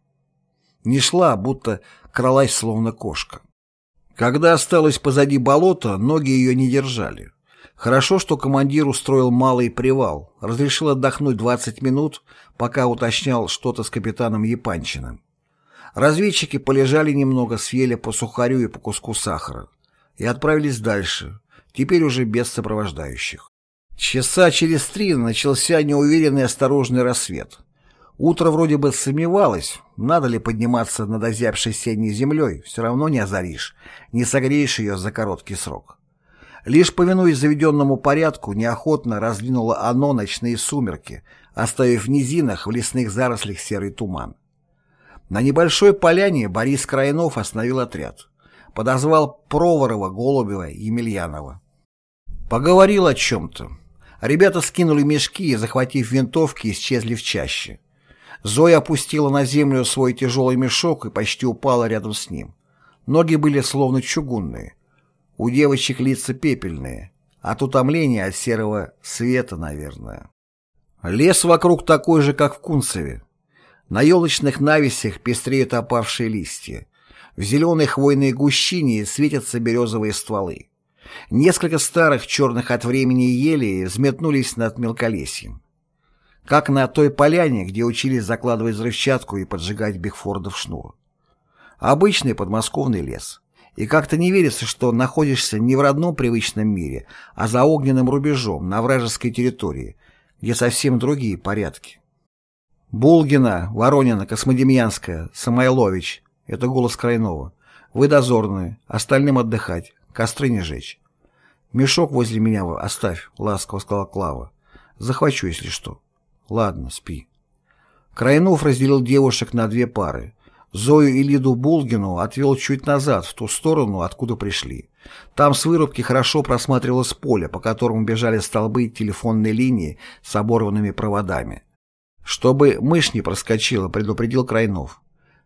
Не шла, будто кралась, словно кошка. Когда осталось позади болото, ноги ее не держали. Хорошо, что командир устроил малый привал, разрешил отдохнуть 20 минут, пока уточнял что-то с капитаном Епанчиным. Разведчики полежали немного, съели по сухарю и по куску сахара и отправились дальше, теперь уже без сопровождающих. Часа через три начался неуверенный осторожный рассвет. Утро вроде бы сомневалось, надо ли подниматься над озябшей синей землей, все равно не озаришь, не согреешь ее за короткий срок. Лишь повинуясь заведенному порядку, неохотно раздвинуло оно ночные сумерки, оставив в низинах в лесных зарослях серый туман. На небольшой поляне Борис Крайнов остановил отряд. подозвал Проворова, Голубева, Емельянова. Поговорил о чем-то. Ребята скинули мешки и, захватив винтовки, исчезли в чаще. Зоя опустила на землю свой тяжелый мешок и почти упала рядом с ним. Ноги были словно чугунные. У девочек лица пепельные. От утомления от серого света, наверное. Лес вокруг такой же, как в Кунцеве. На елочных навесях пестреют опавшие листья. В зеленой хвойной гущине светятся березовые стволы. Несколько старых черных от времени ели взметнулись над мелколесьем. Как на той поляне, где учились закладывать взрывчатку и поджигать Бигфордов шнур. Обычный подмосковный лес. И как-то не верится, что находишься не в родном привычном мире, а за огненным рубежом, на вражеской территории, где совсем другие порядки. Булгина, Воронина, Космодемьянская, Самойлович — это голос Крайнова. Вы дозорные, остальным отдыхать, костры не жечь. Мешок возле меня оставь, ласково сказала Клава. Захвачу, если что. Ладно, спи. Крайнов разделил девушек на две пары. Зою и Лиду Булгину отвел чуть назад, в ту сторону, откуда пришли. Там с вырубки хорошо просматривалось поле, по которому бежали столбы телефонной линии с оборванными проводами. Чтобы мышь не проскочила, предупредил Крайнов.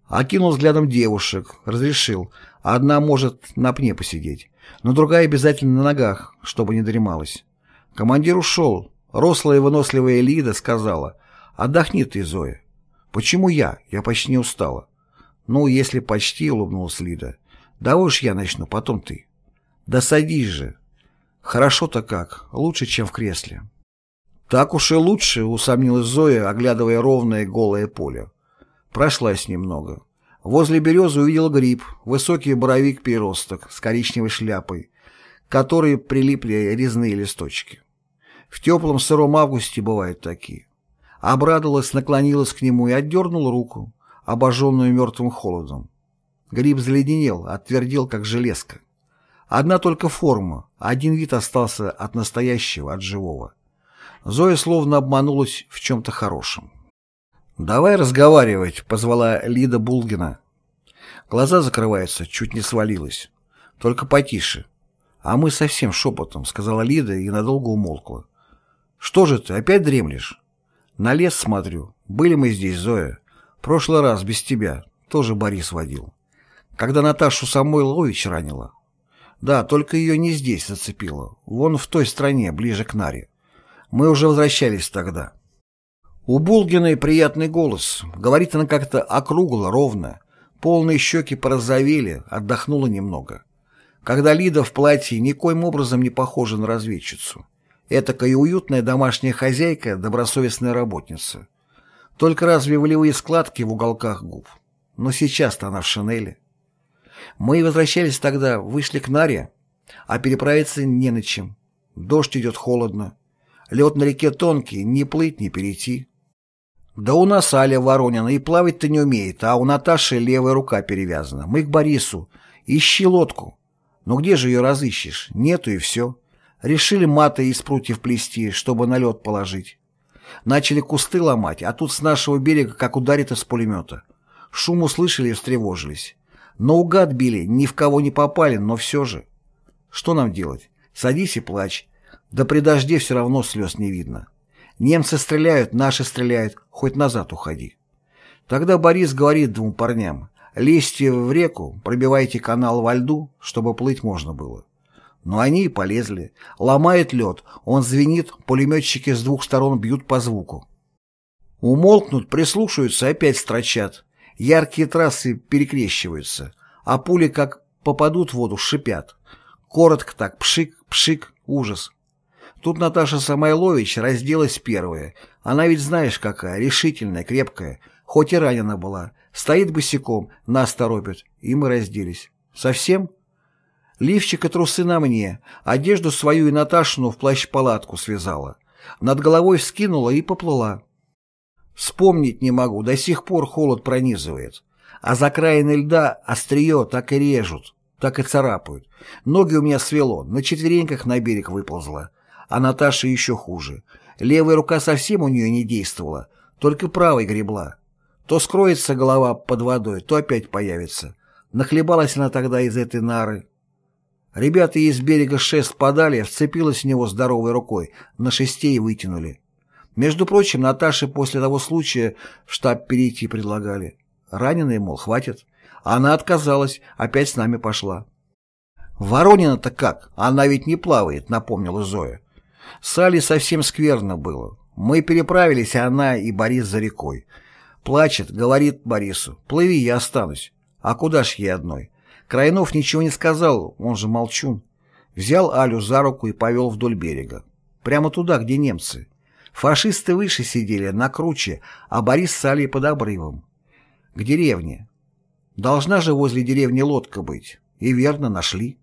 Окинул взглядом девушек, разрешил. Одна может на пне посидеть, но другая обязательно на ногах, чтобы не дремалась. Командир ушел. Рослая и выносливая Лида сказала, «Отдохни ты, Зоя». «Почему я? Я почти не устала». «Ну, если почти», — улыбнулась Лида. «Да уж я начну, потом ты». «Да садись же». «Хорошо-то как, лучше, чем в кресле». «Так уж и лучше», — усомнилась Зоя, оглядывая ровное голое поле. Прошлась немного. Возле березы увидел гриб, высокий боровик-переросток с коричневой шляпой, к которой прилипли резные листочки. В теплом сыром августе бывают такие. Обрадовалась, наклонилась к нему и отдернула руку обожженную мертвым холодом. Гриб заледенел, отвердел, как железка. Одна только форма, один вид остался от настоящего, от живого. Зоя словно обманулась в чем-то хорошем. «Давай разговаривать», — позвала Лида Булгина. Глаза закрываются, чуть не свалилась. «Только потише». «А мы совсем шепотом», — сказала Лида и надолго умолкла. «Что же ты, опять дремлешь?» «На лес смотрю. Были мы здесь, Зоя. Прошлый раз без тебя. Тоже Борис водил. Когда Наташу Самойлович ранила. Да, только ее не здесь зацепило. Вон в той стране, ближе к Наре. Мы уже возвращались тогда. У Булгиной приятный голос. Говорит она как-то округло, ровно. Полные щеки порозовели, отдохнула немного. Когда Лида в платье никоим образом не похожа на разведчицу. Этакая уютная домашняя хозяйка, добросовестная работница. Только разве волевые складки в уголках губ? Но сейчас-то она в шинели. Мы возвращались тогда, вышли к Наре, а переправиться не на чем. Дождь идет холодно. Лед на реке тонкий, не плыть, не перейти. Да у нас Аля Воронина и плавать-то не умеет, а у Наташи левая рука перевязана. Мы к Борису. Ищи лодку. Но где же ее разыщешь? Нету и все. Решили маты из прутьев плести, чтобы на лед положить. Начали кусты ломать, а тут с нашего берега как ударит из пулемета. Шум услышали и встревожились. Наугад били, ни в кого не попали, но все же. Что нам делать? Садись и плачь. Да при дожде все равно слез не видно. Немцы стреляют, наши стреляют, хоть назад уходи. Тогда Борис говорит двум парням, лезьте в реку, пробивайте канал во льду, чтобы плыть можно было. Но они и полезли. Ломает лед, он звенит, пулеметчики с двух сторон бьют по звуку. Умолкнут, прислушаются, опять строчат. Яркие трассы перекрещиваются, а пули как попадут в воду, шипят. Коротко так, пшик, пшик, ужас. Тут Наташа Самойлович разделась первая. Она ведь знаешь какая, решительная, крепкая, хоть и ранена была. Стоит босиком, нас торопит, и мы разделись. Совсем? Лифчик и трусы на мне, одежду свою и Наташину в плащ-палатку связала. Над головой вскинула и поплыла. Вспомнить не могу, до сих пор холод пронизывает. А за краины льда острие так и режут, так и царапают. Ноги у меня свело, на четвереньках на берег выползла. А Наташа еще хуже. Левая рука совсем у нее не действовала, только правой гребла. То скроется голова под водой, то опять появится. Нахлебалась она тогда из этой нары. Ребята из берега шест подали, вцепилась в него здоровой рукой, на шесте и вытянули. Между прочим, Наташе после того случая в штаб перейти предлагали. Раненые, мол, хватит. Она отказалась, опять с нами пошла. «Воронина-то как? Она ведь не плавает», — напомнила Зоя. С совсем скверно было. Мы переправились, а она и Борис за рекой. Плачет, говорит Борису, плыви, я останусь. А куда ж ей одной? Крайнов ничего не сказал, он же молчун. Взял Алю за руку и повел вдоль берега. Прямо туда, где немцы. Фашисты выше сидели, на круче, а Борис с Алей под обрывом. К деревне. Должна же возле деревни лодка быть. И верно, нашли.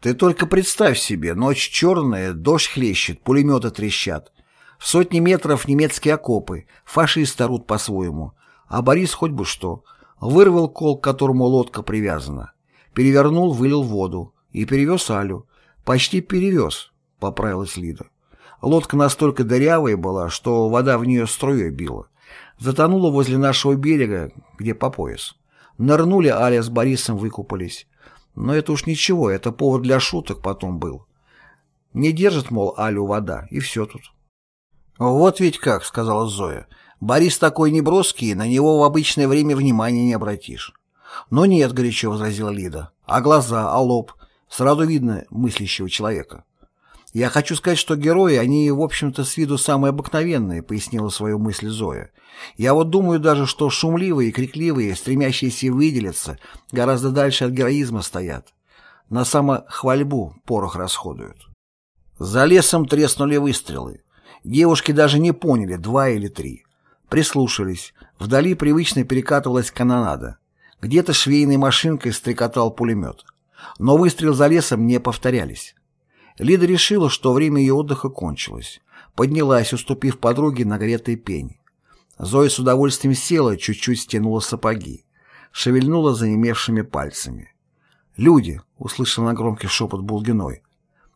Ты только представь себе, ночь черная, дождь хлещет, пулеметы трещат. В сотни метров немецкие окопы, фашисты орут по-своему. А Борис хоть бы что. Вырвал кол, к которому лодка привязана. Перевернул, вылил воду. И перевез Алю. Почти перевез, поправилась Лида. Лодка настолько дырявая была, что вода в нее струей била. Затонула возле нашего берега, где по пояс. Нырнули, Аля с Борисом выкупались. Но это уж ничего, это повод для шуток потом был. Не держит, мол, Алю вода, и все тут. «Вот ведь как», — сказала Зоя. «Борис такой неброский, на него в обычное время внимания не обратишь». «Но нет», — горячо возразила Лида. «А глаза, а лоб? Сразу видно мыслящего человека». «Я хочу сказать, что герои, они, в общем-то, с виду самые обыкновенные», — пояснила свою мысль Зоя. «Я вот думаю даже, что шумливые, крикливые, стремящиеся выделиться, гораздо дальше от героизма стоят. На самохвальбу порох расходуют». За лесом треснули выстрелы. Девушки даже не поняли, два или три. Прислушались. Вдали привычно перекатывалась канонада. Где-то швейной машинкой стрекотал пулемет. Но выстрел за лесом не повторялись. Лида решила, что время ее отдыха кончилось. Поднялась, уступив подруге нагретый пень. Зоя с удовольствием села, чуть-чуть стянула сапоги. Шевельнула занемевшими пальцами. «Люди!» — услышал на громкий шепот Булгиной.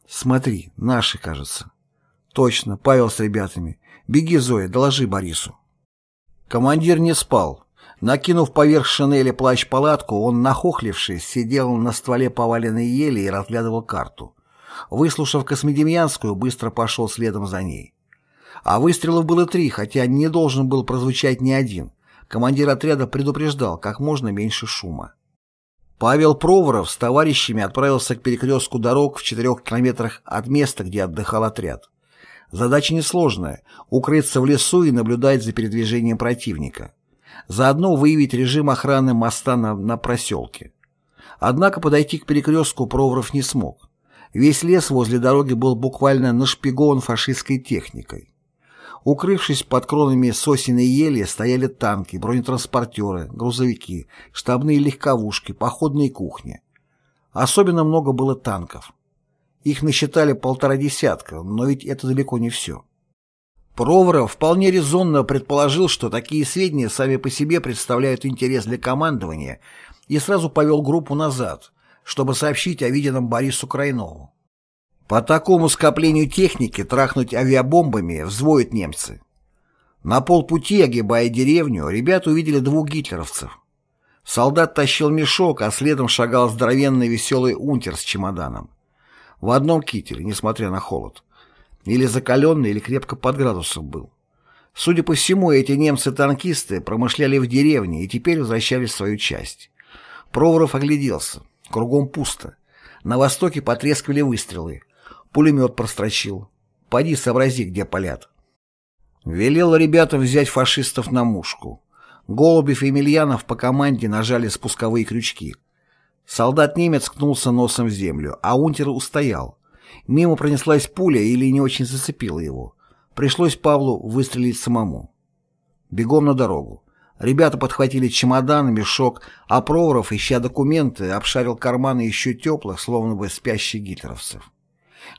«Смотри, наши, кажется». «Точно, Павел с ребятами. Беги, Зоя, доложи Борису». Командир не спал. Накинув поверх шинели плащ-палатку, он, нахохлившись, сидел на стволе поваленной ели и разглядывал карту. Выслушав Космодемьянскую, быстро пошел следом за ней. А выстрелов было три, хотя не должен был прозвучать ни один. Командир отряда предупреждал как можно меньше шума. Павел Проворов с товарищами отправился к перекрестку дорог в четырех километрах от места, где отдыхал отряд. Задача несложная – укрыться в лесу и наблюдать за передвижением противника. Заодно выявить режим охраны моста на, на проселке. Однако подойти к перекрестку Проворов не смог. Весь лес возле дороги был буквально нашпигован фашистской техникой. Укрывшись под кронами сосен и ели, стояли танки, бронетранспортеры, грузовики, штабные легковушки, походные кухни. Особенно много было танков. Их насчитали полтора десятка, но ведь это далеко не все. Проворов вполне резонно предположил, что такие сведения сами по себе представляют интерес для командования, и сразу повел группу назад, чтобы сообщить о виденном Борису Крайнову. По такому скоплению техники трахнуть авиабомбами взвоют немцы. На полпути, огибая деревню, ребята увидели двух гитлеровцев. Солдат тащил мешок, а следом шагал здоровенный веселый унтер с чемоданом. В одном кителе, несмотря на холод. Или закаленный, или крепко под градусом был. Судя по всему, эти немцы-танкисты промышляли в деревне и теперь возвращались в свою часть. Проворов огляделся. Кругом пусто. На востоке потрескивали выстрелы. Пулемет прострочил. Поди сообрази, где палят. Велел ребятам взять фашистов на мушку. Голубев и Емельянов по команде нажали спусковые крючки. Солдат-немец ткнулся носом в землю, а унтер устоял. Мимо пронеслась пуля или не очень зацепила его. Пришлось Павлу выстрелить самому. Бегом на дорогу. Ребята подхватили чемодан, мешок, а Проворов, ища документы, обшарил карманы еще теплых, словно бы спящих гитлеровцев.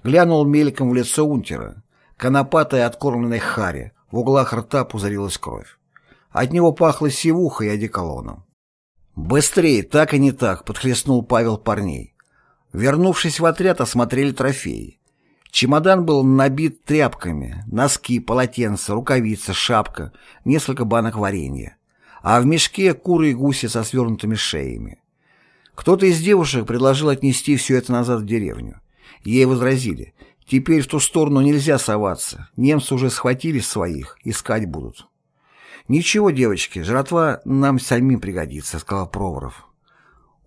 Глянул мельком в лицо унтера. Конопатая откормленная харе, в углах рта пузырилась кровь. От него пахло сивухой и одеколоном. «Быстрее, так и не так», — подхлестнул Павел парней. Вернувшись в отряд, осмотрели трофеи. Чемодан был набит тряпками, носки, полотенца, рукавицы, шапка, несколько банок варенья а в мешке куры и гуси со свернутыми шеями. Кто-то из девушек предложил отнести все это назад в деревню. Ей возразили, теперь в ту сторону нельзя соваться, немцы уже схватили своих, искать будут. «Ничего, девочки, жратва нам самим пригодится», — сказал Проворов.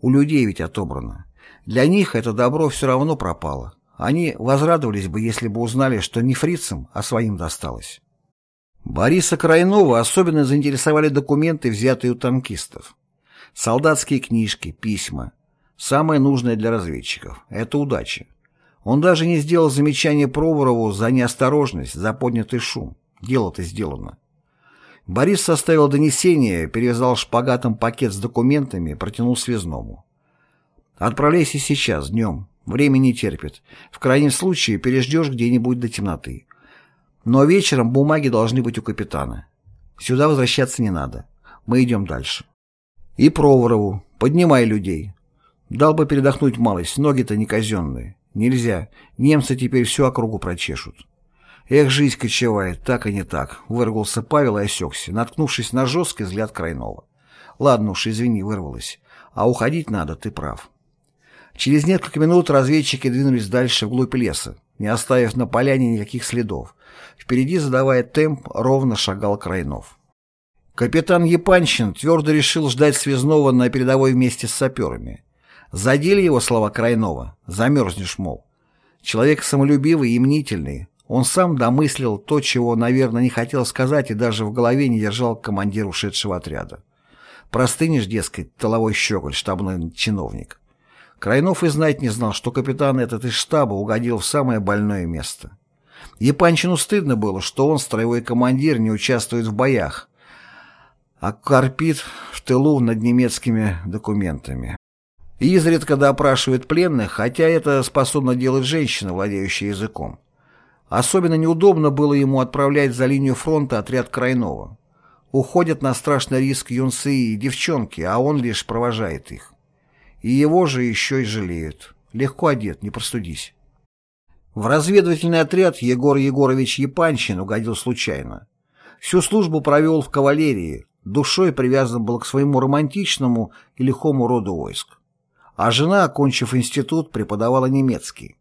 «У людей ведь отобрано. Для них это добро все равно пропало. Они возрадовались бы, если бы узнали, что не фрицам, а своим досталось». Бориса Крайнова особенно заинтересовали документы, взятые у танкистов. Солдатские книжки, письма. Самое нужное для разведчиков. Это удача. Он даже не сделал замечания Проворову за неосторожность, за поднятый шум. Дело-то сделано. Борис составил донесение, перевязал шпагатом пакет с документами, протянул связному. «Отправляйся сейчас, днем. Время не терпит. В крайнем случае переждешь где-нибудь до темноты. Но вечером бумаги должны быть у капитана. Сюда возвращаться не надо. Мы идем дальше». «И Проворову. Поднимай людей. Дал бы передохнуть малость, ноги-то не казенные. Нельзя. Немцы теперь всю округу прочешут». «Эх, жизнь кочевает, так и не так», — выругался Павел и осекся, наткнувшись на жесткий взгляд Крайнова. «Ладно уж, извини, вырвалось. А уходить надо, ты прав». Через несколько минут разведчики двинулись дальше вглубь леса, не оставив на поляне никаких следов. Впереди, задавая темп, ровно шагал Крайнов. Капитан Епанчин твердо решил ждать связного на передовой вместе с саперами. Задели его слова Крайнова, замерзнешь, мол. Человек самолюбивый и мнительный, он сам домыслил то, чего, наверное, не хотел сказать и даже в голове не держал командир ушедшего отряда. Простынешь, дескать, толовой щеголь, штабной чиновник. Крайнов и знать не знал, что капитан этот из штаба угодил в самое больное место. Епанчину стыдно было, что он, строевой командир, не участвует в боях, а корпит в тылу над немецкими документами. И изредка допрашивает пленных, хотя это способна делать женщина, владеющая языком. Особенно неудобно было ему отправлять за линию фронта отряд Крайнова. Уходят на страшный риск юнцы и девчонки, а он лишь провожает их. И его же еще и жалеют. Легко одет, не простудись. В разведывательный отряд Егор Егорович Епанчин угодил случайно. Всю службу провел в кавалерии, душой привязан был к своему романтичному и лихому роду войск. А жена, окончив институт, преподавала немецкий.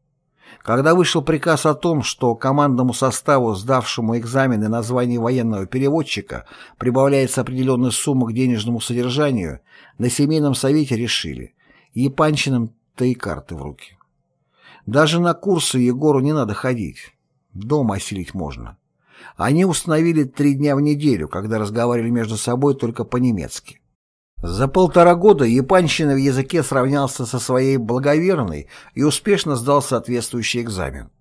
Когда вышел приказ о том, что командному составу, сдавшему экзамены на звание военного переводчика, прибавляется определенная сумма к денежному содержанию, на семейном совете решили, Епанчиным-то и карты в руки. Даже на курсы Егору не надо ходить, дома осилить можно. Они установили три дня в неделю, когда разговаривали между собой только по-немецки. За полтора года Япанщина в языке сравнялся со своей благоверной и успешно сдал соответствующий экзамен.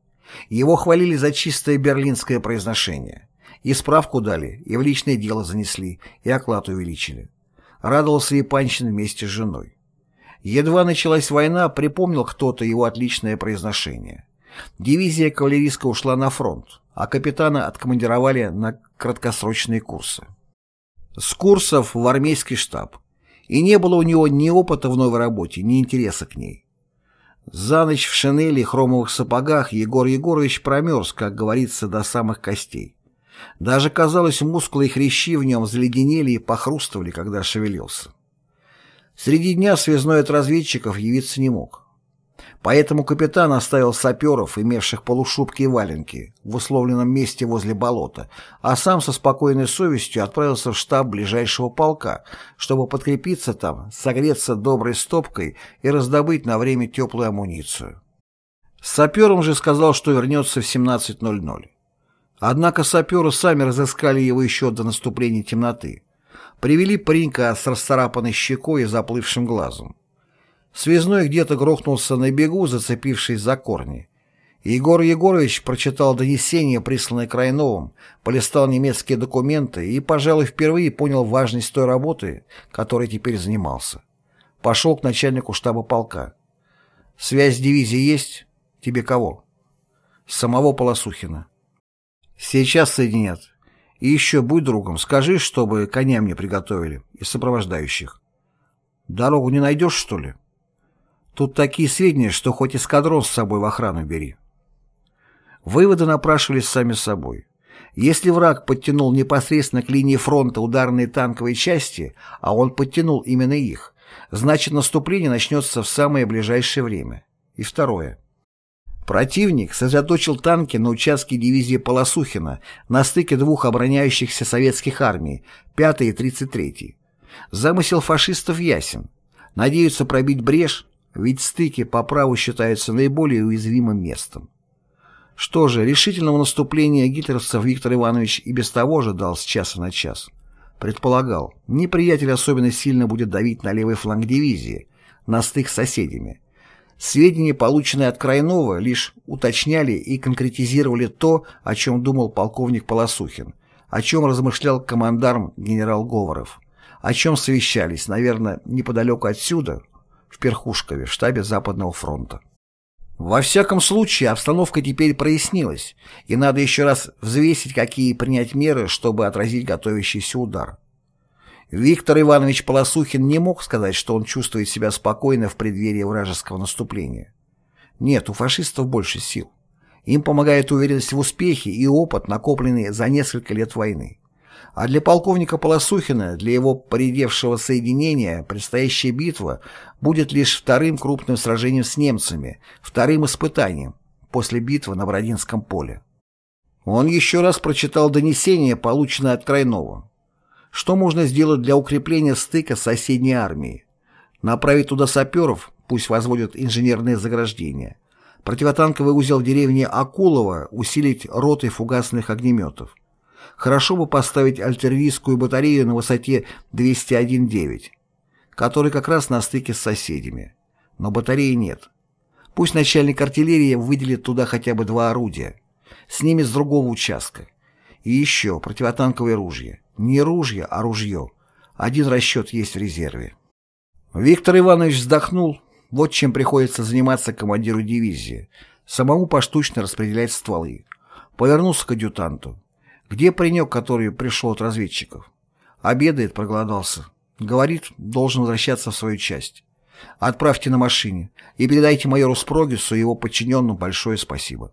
Его хвалили за чистое берлинское произношение. И справку дали, и в личное дело занесли, и оклад увеличили. Радовался Япанщин вместе с женой. Едва началась война, припомнил кто-то его отличное произношение. Дивизия кавалерийская ушла на фронт, а капитана откомандировали на краткосрочные курсы. С курсов в армейский штаб и не было у него ни опыта в новой работе, ни интереса к ней. За ночь в шинели и хромовых сапогах Егор Егорович промерз, как говорится, до самых костей. Даже, казалось, мускулы и хрящи в нем заледенели и похрустывали, когда шевелился. Среди дня связной от разведчиков явиться не мог. Поэтому капитан оставил саперов, имевших полушубки и валенки, в условленном месте возле болота, а сам со спокойной совестью отправился в штаб ближайшего полка, чтобы подкрепиться там, согреться доброй стопкой и раздобыть на время теплую амуницию. Сапером же сказал, что вернется в 17.00. Однако саперы сами разыскали его еще до наступления темноты. Привели паренька с расцарапанной щекой и заплывшим глазом. Связной где-то грохнулся на бегу, зацепившись за корни. Егор Егорович прочитал донесение, присланное Крайновым, полистал немецкие документы и, пожалуй, впервые понял важность той работы, которой теперь занимался. Пошел к начальнику штаба полка. «Связь дивизии есть? Тебе кого?» «Самого Полосухина». «Сейчас соединят. И еще будь другом, скажи, чтобы коня мне приготовили и сопровождающих». «Дорогу не найдешь, что ли?» Тут такие сведения, что хоть эскадрон с собой в охрану бери. Выводы напрашивались сами собой. Если враг подтянул непосредственно к линии фронта ударные танковые части, а он подтянул именно их, Значит, наступление начнется в самое ближайшее время. И второе. Противник сосредоточил танки на участке дивизии Полосухина на стыке двух обороняющихся советских армий, 5 и 33. Замысел фашистов ясен. Надеются пробить брешь, ведь стыки по праву считаются наиболее уязвимым местом. Что же, решительного наступления гитлеровцев Виктор Иванович и без того же с часа на час. Предполагал, неприятель особенно сильно будет давить на левый фланг дивизии, на стык с соседями. Сведения, полученные от Крайнова, лишь уточняли и конкретизировали то, о чем думал полковник Полосухин, о чем размышлял командарм генерал Говоров, о чем совещались, наверное, неподалеку отсюда, в Перхушкове, в штабе Западного фронта. Во всяком случае, обстановка теперь прояснилась, и надо еще раз взвесить, какие принять меры, чтобы отразить готовящийся удар. Виктор Иванович Полосухин не мог сказать, что он чувствует себя спокойно в преддверии вражеского наступления. Нет, у фашистов больше сил. Им помогает уверенность в успехе и опыт, накопленный за несколько лет войны. А для полковника Полосухина, для его поредевшего соединения, предстоящая битва будет лишь вторым крупным сражением с немцами, вторым испытанием после битвы на Бородинском поле. Он еще раз прочитал донесение, полученное от Крайнова. Что можно сделать для укрепления стыка с соседней армией? Направить туда саперов, пусть возводят инженерные заграждения. Противотанковый узел в деревне Акулова усилить ротой фугасных огнеметов. Хорошо бы поставить артиллерийскую батарею на высоте 201,9, которая как раз на стыке с соседями. Но батареи нет. Пусть начальник артиллерии выделит туда хотя бы два орудия. С ними с другого участка. И еще противотанковые ружья. Не ружья, а ружье. Один расчет есть в резерве. Виктор Иванович вздохнул. Вот чем приходится заниматься командиру дивизии. Самому поштучно распределять стволы. Повернулся к адъютанту. Где паренек, который пришел от разведчиков? Обедает, проголодался. Говорит, должен возвращаться в свою часть. Отправьте на машине и передайте майору Спрогису и его подчиненному большое спасибо.